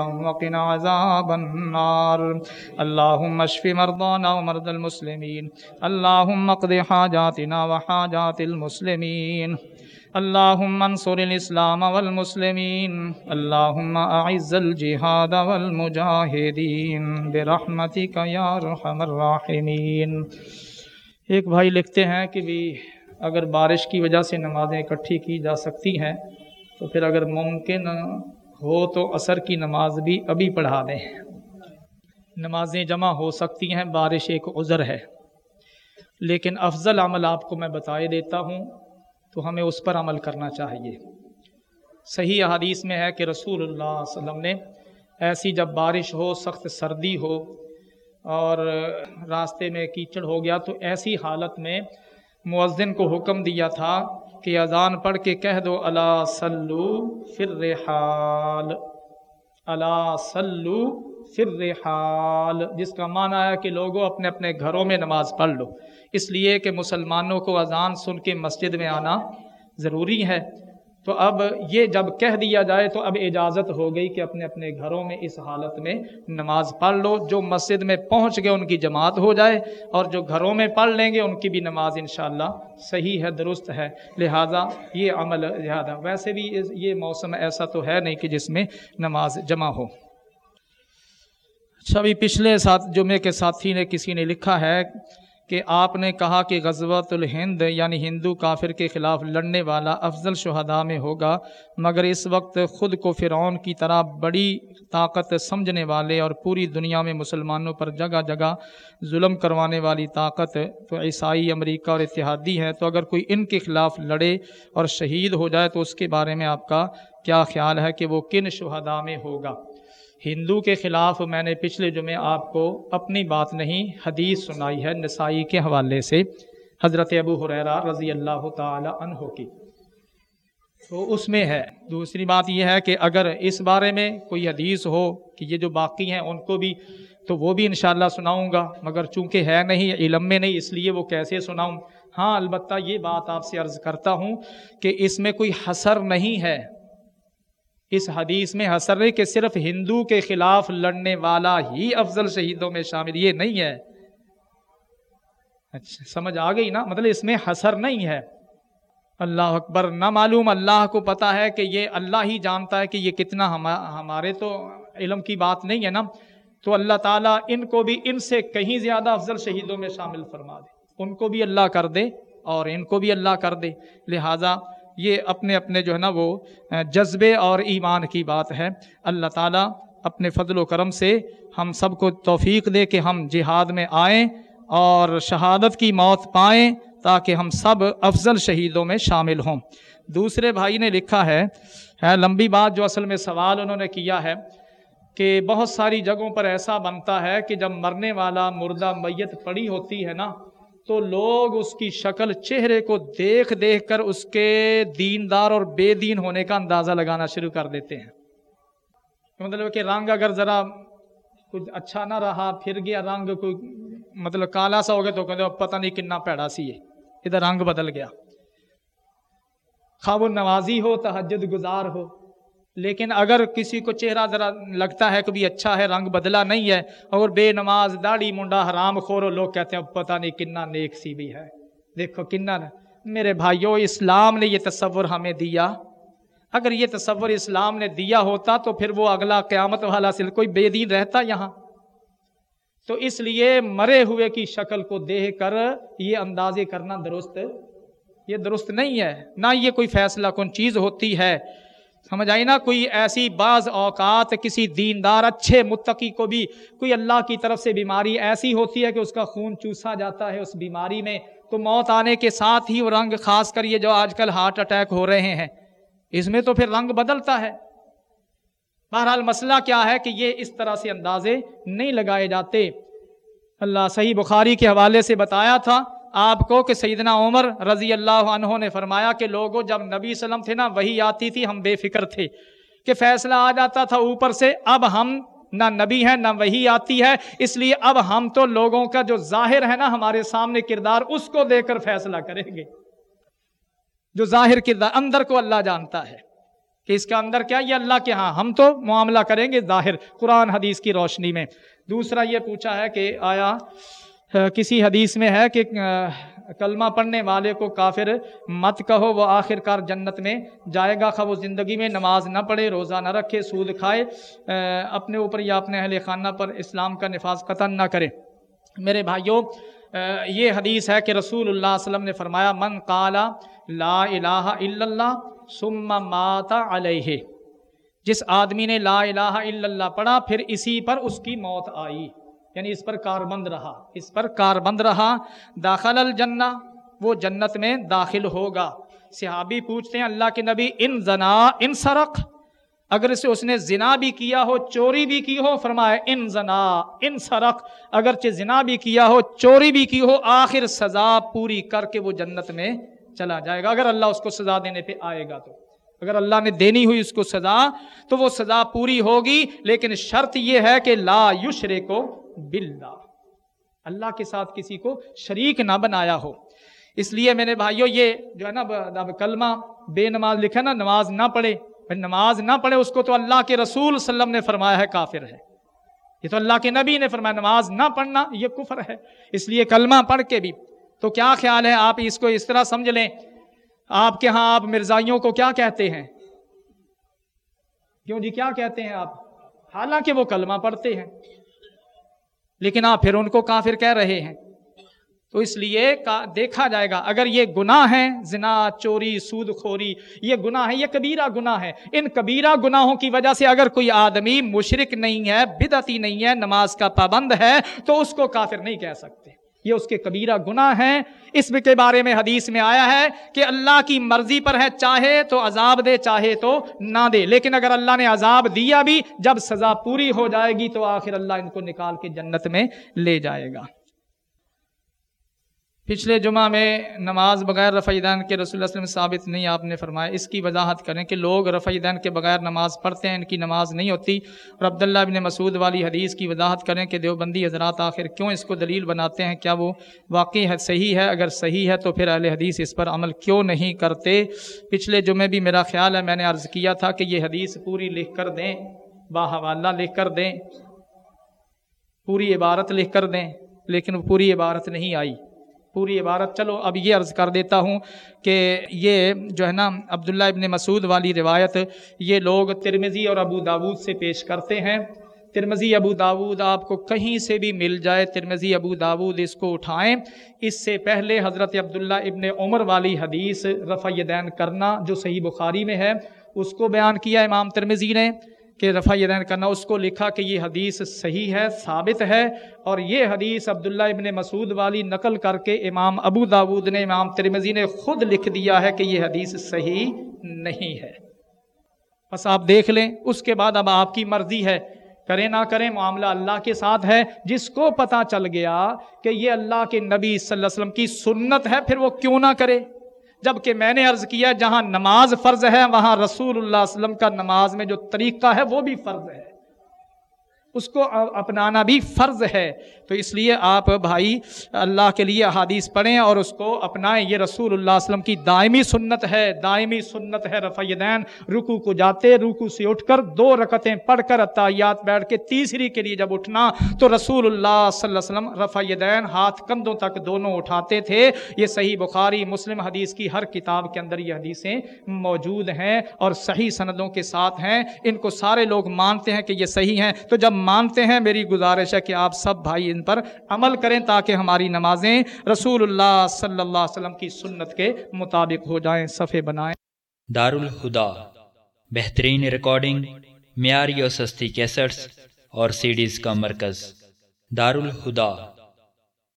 وقنا عذاب النار. اللهم اشف مرضانا ومرضى المسلمين. اللهم اقض حاجاتنا وحاجات المسلمين. اللهم انصر الإسلام والمسلمين. اللهم أعز الجهاد والمجاهدين. برحمتك يا رحم الراحمين. ایک بھائی لکھتے ہیں کہ بھی اگر بارش کی وجہ سے نمازیں اکٹھی کی جا سکتی ہیں تو پھر اگر ممکن ہو تو عصر کی نماز بھی ابھی پڑھا دیں نمازیں جمع ہو سکتی ہیں، بارش ایک عذر ہے۔ لیکن افضل عمل آپ کو میں بتائے دیتا ہوں، تو ہمیں اس پر عمل کرنا چاہیے۔ صحیح حدیث میں ہے کہ رسول اللہ علیہ وسلم نے ایسی جب بارش ہو، سخت سردی ہو اور راستے میں کیچڑ ہو گیا، تو ایسی حالت میں مؤذن کو حکم دیا تھا کہ اذان پڑھ کے کہہ دو اللہ سلو فر رحال اللہ سلو فر رحال جس کا معنی ہے کہ لوگوں اپنے اپنے گھروں میں نماز پڑھ لو۔ اس لیے کہ مسلمانوں کو اذان سن کے مسجد میں آنا ضروری ہے۔ تو اب یہ جب کہہ دیا جائے تو اب اجازت ہو گئی کہ اپنے اپنے گھروں میں اس حالت میں نماز پڑھ لو، جو مسجد میں پہنچ گئے ان کی جماعت ہو جائے اور جو گھروں میں پڑھ لیں گے ان کی بھی نماز انشاءاللہ صحیح ہے، درست ہے۔ لہٰذا یہ عمل زیادہ ویسے بھی یہ موسم ایسا تو ہے نہیں کہ جس میں نماز جمع ہو۔ اچھا بھی پچھلے ساتھ جمعے کے ساتھی نے، کسی نے لکھا ہے کہ آپ نے کہا کہ غزوۃ الہند یعنی ہندو کافر کے خلاف لڑنے والا افضل شہداء میں ہوگا، مگر اس وقت خود کو فرعون کی طرح بڑی طاقت سمجھنے والے اور پوری دنیا میں مسلمانوں پر جگہ جگہ ظلم کروانے والی طاقت تو عیسائی امریکہ اور اتحادی ہے تو اگر کوئی ان کے خلاف لڑے اور شہید ہو جائے تو اس کے بارے میں آپ کا کیا خیال ہے کہ وہ کن شہداء میں ہوگا؟ ہندو کے خلاف میں نے پچھلے جمعے آپ کو اپنی بات نہیں، حدیث سنائی ہے نسائی کے حوالے سے، حضرت ابو حریرہ رضی اللہ تعالی عنہ کی۔ تو اس میں ہے۔ دوسری بات یہ ہے کہ اگر اس بارے میں کوئی حدیث ہو کہ یہ جو باقی ہیں ان کو بھی، تو وہ بھی انشاءاللہ سناؤں گا۔ مگر چونکہ ہے نہیں، علم میں نہیں، اس لیے وہ کیسے سناؤں؟ ہاں البتہ یہ بات آپ سے عرض کرتا ہوں کہ اس میں کوئی حسر نہیں ہے۔ اس حدیث میں حسر نہیں کہ صرف ہندو کے خلاف لڑنے والا ہی افضل شہیدوں میں شامل، یہ نہیں ہے۔ اچھا سمجھ آ گئی نا؟ مطلب اس میں حسر نہیں ہے۔ اللہ اکبر، نہ معلوم، اللہ کو پتا ہے کہ یہ اللہ ہی جانتا ہے کہ یہ کتنا ہمارے تو علم کی بات نہیں ہے نا؟ تو اللہ تعالیٰ ان کو بھی ان سے کہیں زیادہ افضل شہیدوں میں شامل فرما دے۔ ان کو بھی اللہ کر دے اور ان کو بھی اللہ کر دے۔ لہٰذا یہ اپنے اپنے جو ہے نا وہ جذبے اور ایمان کی بات ہے۔ اللہ تعالیٰ اپنے فضل و کرم سے ہم سب کو توفیق دے کہ ہم جہاد میں آئیں اور شہادت کی موت پائیں تاکہ ہم سب افضل شہیدوں میں شامل ہوں۔ دوسرے بھائی نے لکھا ہے لمبی بات جو اصل میں سوال انہوں نے کیا ہے کہ بہت ساری جگہوں پر ایسا بنتا ہے کہ جب مرنے والا مردہ میت پڑی ہوتی ہے نا تو لوگ اس کی شکل چہرے کو دیکھ دیکھ کر اس کے دیندار اور بے دین ہونے کا اندازہ لگانا شروع کر دیتے ہیں۔ مطلب کہ رنگ اگر ذرا کچھ اچھا نہ رہا، پھر گیا رنگ کوئی مطلب کالا سا ہو گیا تو کہتے پتہ نہیں کنا پیڑا سی ہے۔ ادھر رنگ بدل گیا۔ خواب نوازی ہو تحجد گزار ہو۔ لیکن اگر کسی کو چہرہ ذرا لگتا ہے کہ بھی اچھا ہے، رنگ بدلا نہیں ہے اور بے نماز داڑھی منڈا حرام خورو لوگ کہتے ہیں، پتہ نہیں کنا نیک سی بھی ہے۔ دیکھو کنا میرے بھائیوں اسلام نے یہ تصور ہمیں دیا۔ اگر یہ تصور اسلام نے دیا ہوتا تو پھر وہ اگلا قیامت والا سل کوئی بے دین رہتا یہاں۔ تو اس لیے مرے ہوئے کی شکل کو دیکھ کر یہ اندازے کرنا درست، یہ درست نہیں ہے۔ نہ یہ کوئی فیصلہ کن چیز ہوتی ہے۔ سمجھ آئی نا؟ کوئی ایسی بعض اوقات کسی دیندار اچھے متقی کو بھی کوئی اللہ کی طرف سے بیماری ایسی ہوتی ہے کہ اس کا خون چوسا جاتا ہے اس بیماری میں، تو موت آنے کے ساتھ ہی وہ رنگ خاص کر یہ جو آج کل ہارٹ اٹیک ہو رہے ہیں، اس میں تو پھر رنگ بدلتا ہے۔ بہرحال مسئلہ کیا ہے کہ یہ اس طرح سے اندازے نہیں لگائے جاتے۔ اللہ صحیح بخاری کے حوالے سے بتایا تھا آپ کو کہ سیدنا عمر رضی اللہ عنہ نے فرمایا کہ لوگوں جب نبی وسلم تھے نا، وہی آتی تھی، ہم بے فکر تھے کہ فیصلہ آ جاتا تھا اوپر سے، اب ہم نہ نبی ہیں، نہ وہی آتی ہے۔ اس لیے اب ہم تو لوگوں کا جو ظاہر ہے نا ہمارے سامنے کردار، اس کو دے کر فیصلہ کریں گے۔ جو ظاہر کردار، اندر کو اللہ جانتا ہے کہ اس کا اندر کیا، یہ اللہ کے ہاں ہم تو معاملہ کریں گے ظاہر، قرآن حدیث کی روشنی میں۔ دوسرا یہ پوچھا ہے کہ آیا کسی حدیث میں ہے کہ کلمہ پڑھنے والے کو کافر مت کہو، وہ آخر کار جنت میں جائے گا۔ خواہ وہ زندگی میں نماز نہ پڑھے، روزہ نہ رکھے، سود کھائے اپنے اوپر یا اپنے اہل خانہ پر اسلام کا نفاذ قطن نہ کرے۔ میرے بھائیوں یہ حدیث ہے کہ رسول اللہ علیہ وسلم نے فرمایا، من قالا لا الہ الا اللہ ثم مات علیہ. جس آدمی نے لا الہ الا اللہ پڑھا، پھر اسی پر اس کی موت آئی۔ یعنی اس پر کاربند رہا۔ اس پر کاربند رہا۔ داخل الجنہ، وہ جنت میں داخل ہوگا۔ صحابی پوچھتے ہیں، اللہ کے نبی، ان زنا، ان سرق۔ اگر اسے اس نے زنا بھی کیا ہو، چوری بھی کی ہو، فرمائے، ان زنا، ان سرق۔ اگرچہ زنا بھی کیا ہو، چوری بھی کی ہو، آخر سزا پوری کر کے وہ جنت میں چلا جائے گا۔ اگر اللہ اس کو سزا دینے پہ آئے گا تو۔ اگر اللہ نے دینی ہوئی اس کو سزا، تو وہ سزا پوری ہوگی، لیکن شرط یہ ہے کہ لا یشرے کو باللہ۔ اللہ کے ساتھ کسی کو شریک نہ بنایا ہو۔ اس لیے میرے بھائیوں یہ جو ہے نا کلمہ بے نماز لکھا نا، نماز نہ پڑھے۔ نماز نہ پڑھے، اس کو تو اللہ کے رسول صلی اللہ علیہ وسلم نے فرمایا ہے، کافر ہے۔ یہ تو اللہ کے نبی نے فرمایا، نماز نہ پڑھنا، یہ کفر ہے۔ اس لیے کلمہ پڑھ کے بھی۔ تو کیا خیال ہے؟ آپ اس کو اس طرح سمجھ لیں۔ آپ کے ہاں آپ مرزائیوں کو کیا کہتے ہیں؟ کیوں جی کیا کہتے ہیں آپ؟ حالانکہ وہ کلمہ پڑھتے ہیں۔ لیکن آپ پھر ان کو کافر کہہ رہے ہیں۔ تو اس لیے دیکھا جائے گا، اگر یہ گناہ ہے زنا، چوری، سود، خوری، یہ گناہ ہے یہ کبیرہ گناہ ہے ان کبیرہ گناہوں کی وجہ سے اگر کوئی آدمی مشرق نہیں ہے، بدعتی نہیں ہے، نماز کا پابند ہے، تو اس کو کافر نہیں کہہ سکتے۔ یہ اس کے کبیرہ گناہ ہیں۔ اس کے بارے میں حدیث میں آیا ہے کہ اللہ کی مرضی پر ہے، چاہے تو عذاب دے، چاہے تو نہ دے۔ لیکن اگر اللہ نے عذاب دیا بھی، جب سزا پوری ہو جائے گی تو آخر اللہ ان کو نکال کے جنت میں لے جائے گا۔ پچھلے جمعہ میں نماز بغیر رفع دین کے رسول اللہ علیہ وسلم ثابت نہیں آپ نے فرمایا۔ اس کی وضاحت کریں کہ لوگ رفع دین کے بغیر نماز پڑھتے ہیں، ان کی نماز نہیں ہوتی۔ اور عبداللہ بن مسعود والی حدیث کی وضاحت کریں کہ دیوبندی حضرات آخر کیوں اس کو دلیل بناتے ہیں؟ کیا وہ واقعی ہے صحیح ہے؟ اگر صحیح ہے تو پھر اہل حدیث اس پر عمل کیوں نہیں کرتے؟ پچھلے جمعے بھی میرا خیال ہے، میں نے عرض کیا تھا کہ یہ حدیث پوری لکھ کر دیں، باحوالہ لکھ کر دیں، پوری عبارت لکھ کر دیں، لیکن وہ پوری عبارت نہیں آئی۔ پوری عبارت، چلو اب یہ عرض کر دیتا ہوں کہ یہ جو ہے نا عبداللہ ابن مسعود والی روایت، یہ لوگ ترمزی اور ابو داود سے پیش کرتے ہیں۔ ترمزی ابو داود آپ کو کہیں سے بھی مل جائے ترمزی ابو داود اس کو اٹھائیں۔ اس سے پہلے حضرت عبداللہ ابن عمر والی حدیث رفع دین کرنا جو صحیح بخاری میں ہے، اس کو بیان کیا امام ترمزی نے۔ کہ رفع یدین کرنا اس کو لکھا کہ یہ حدیث صحیح ہے، ثابت ہے۔ اور یہ حدیث عبداللہ ابن مسعود والی نقل کر کے امام ابو داود نے، امام ترمزی نے خود لکھ دیا ہے کہ یہ حدیث صحیح نہیں ہے۔ بس آپ دیکھ لیں، اس کے بعد اب آپ کی مرضی ہے۔ کریں نہ کریں، معاملہ اللہ کے ساتھ ہے۔ جس کو پتا چل گیا کہ یہ اللہ کے نبی صلی اللہ علیہ وسلم کی سنت ہے، پھر وہ کیوں نہ کرے؟ جبکہ میں نے عرض کیا جہاں نماز فرض ہے، وہاں رسول اللہ علیہ وسلم کا نماز میں جو طریقہ ہے، وہ بھی فرض ہے۔ اس کو اپنانا بھی فرض ہے۔ تو اس لیے آپ بھائی اللہ کے لیے احادیث پڑھیں اور اس کو اپنائیں۔ یہ رسول اللہ علیہ وسلم کی دائمی سنت ہے۔ دائمی سنت ہے رفع دین رکو کو جاتے رکو سے اٹھ کر دو رکتیں پڑھ کر اتیات بیٹھ کے تیسری کے لیے جب اٹھنا تو رسول اللہ صلی اللہ علیہ وسلم رفع دین ہاتھ کندھوں تک دونوں اٹھاتے تھے۔ یہ صحیح بخاری، مسلم حدیث کی ہر کتاب کے اندر یہ حدیثیں موجود ہیں اور صحیح سندوں کے ساتھ ہیں۔ ان کو سارے لوگ مانتے ہیں کہ یہ صحیح ہیں۔ تو جب مانتے ہیں، میری گزارش ہے کہ آپ سب بھائی ان پر عمل کریں تاکہ ہماری نمازیں رسول اللہ صلی اللہ علیہ وسلم کی سنت کے مطابق ہو جائیں، صفحے بنائیں۔ دار الہدا بہترین ریکارڈنگ، معیاری اور سستی کیسٹس اور سیڈیز کا مرکز۔ دار الہدا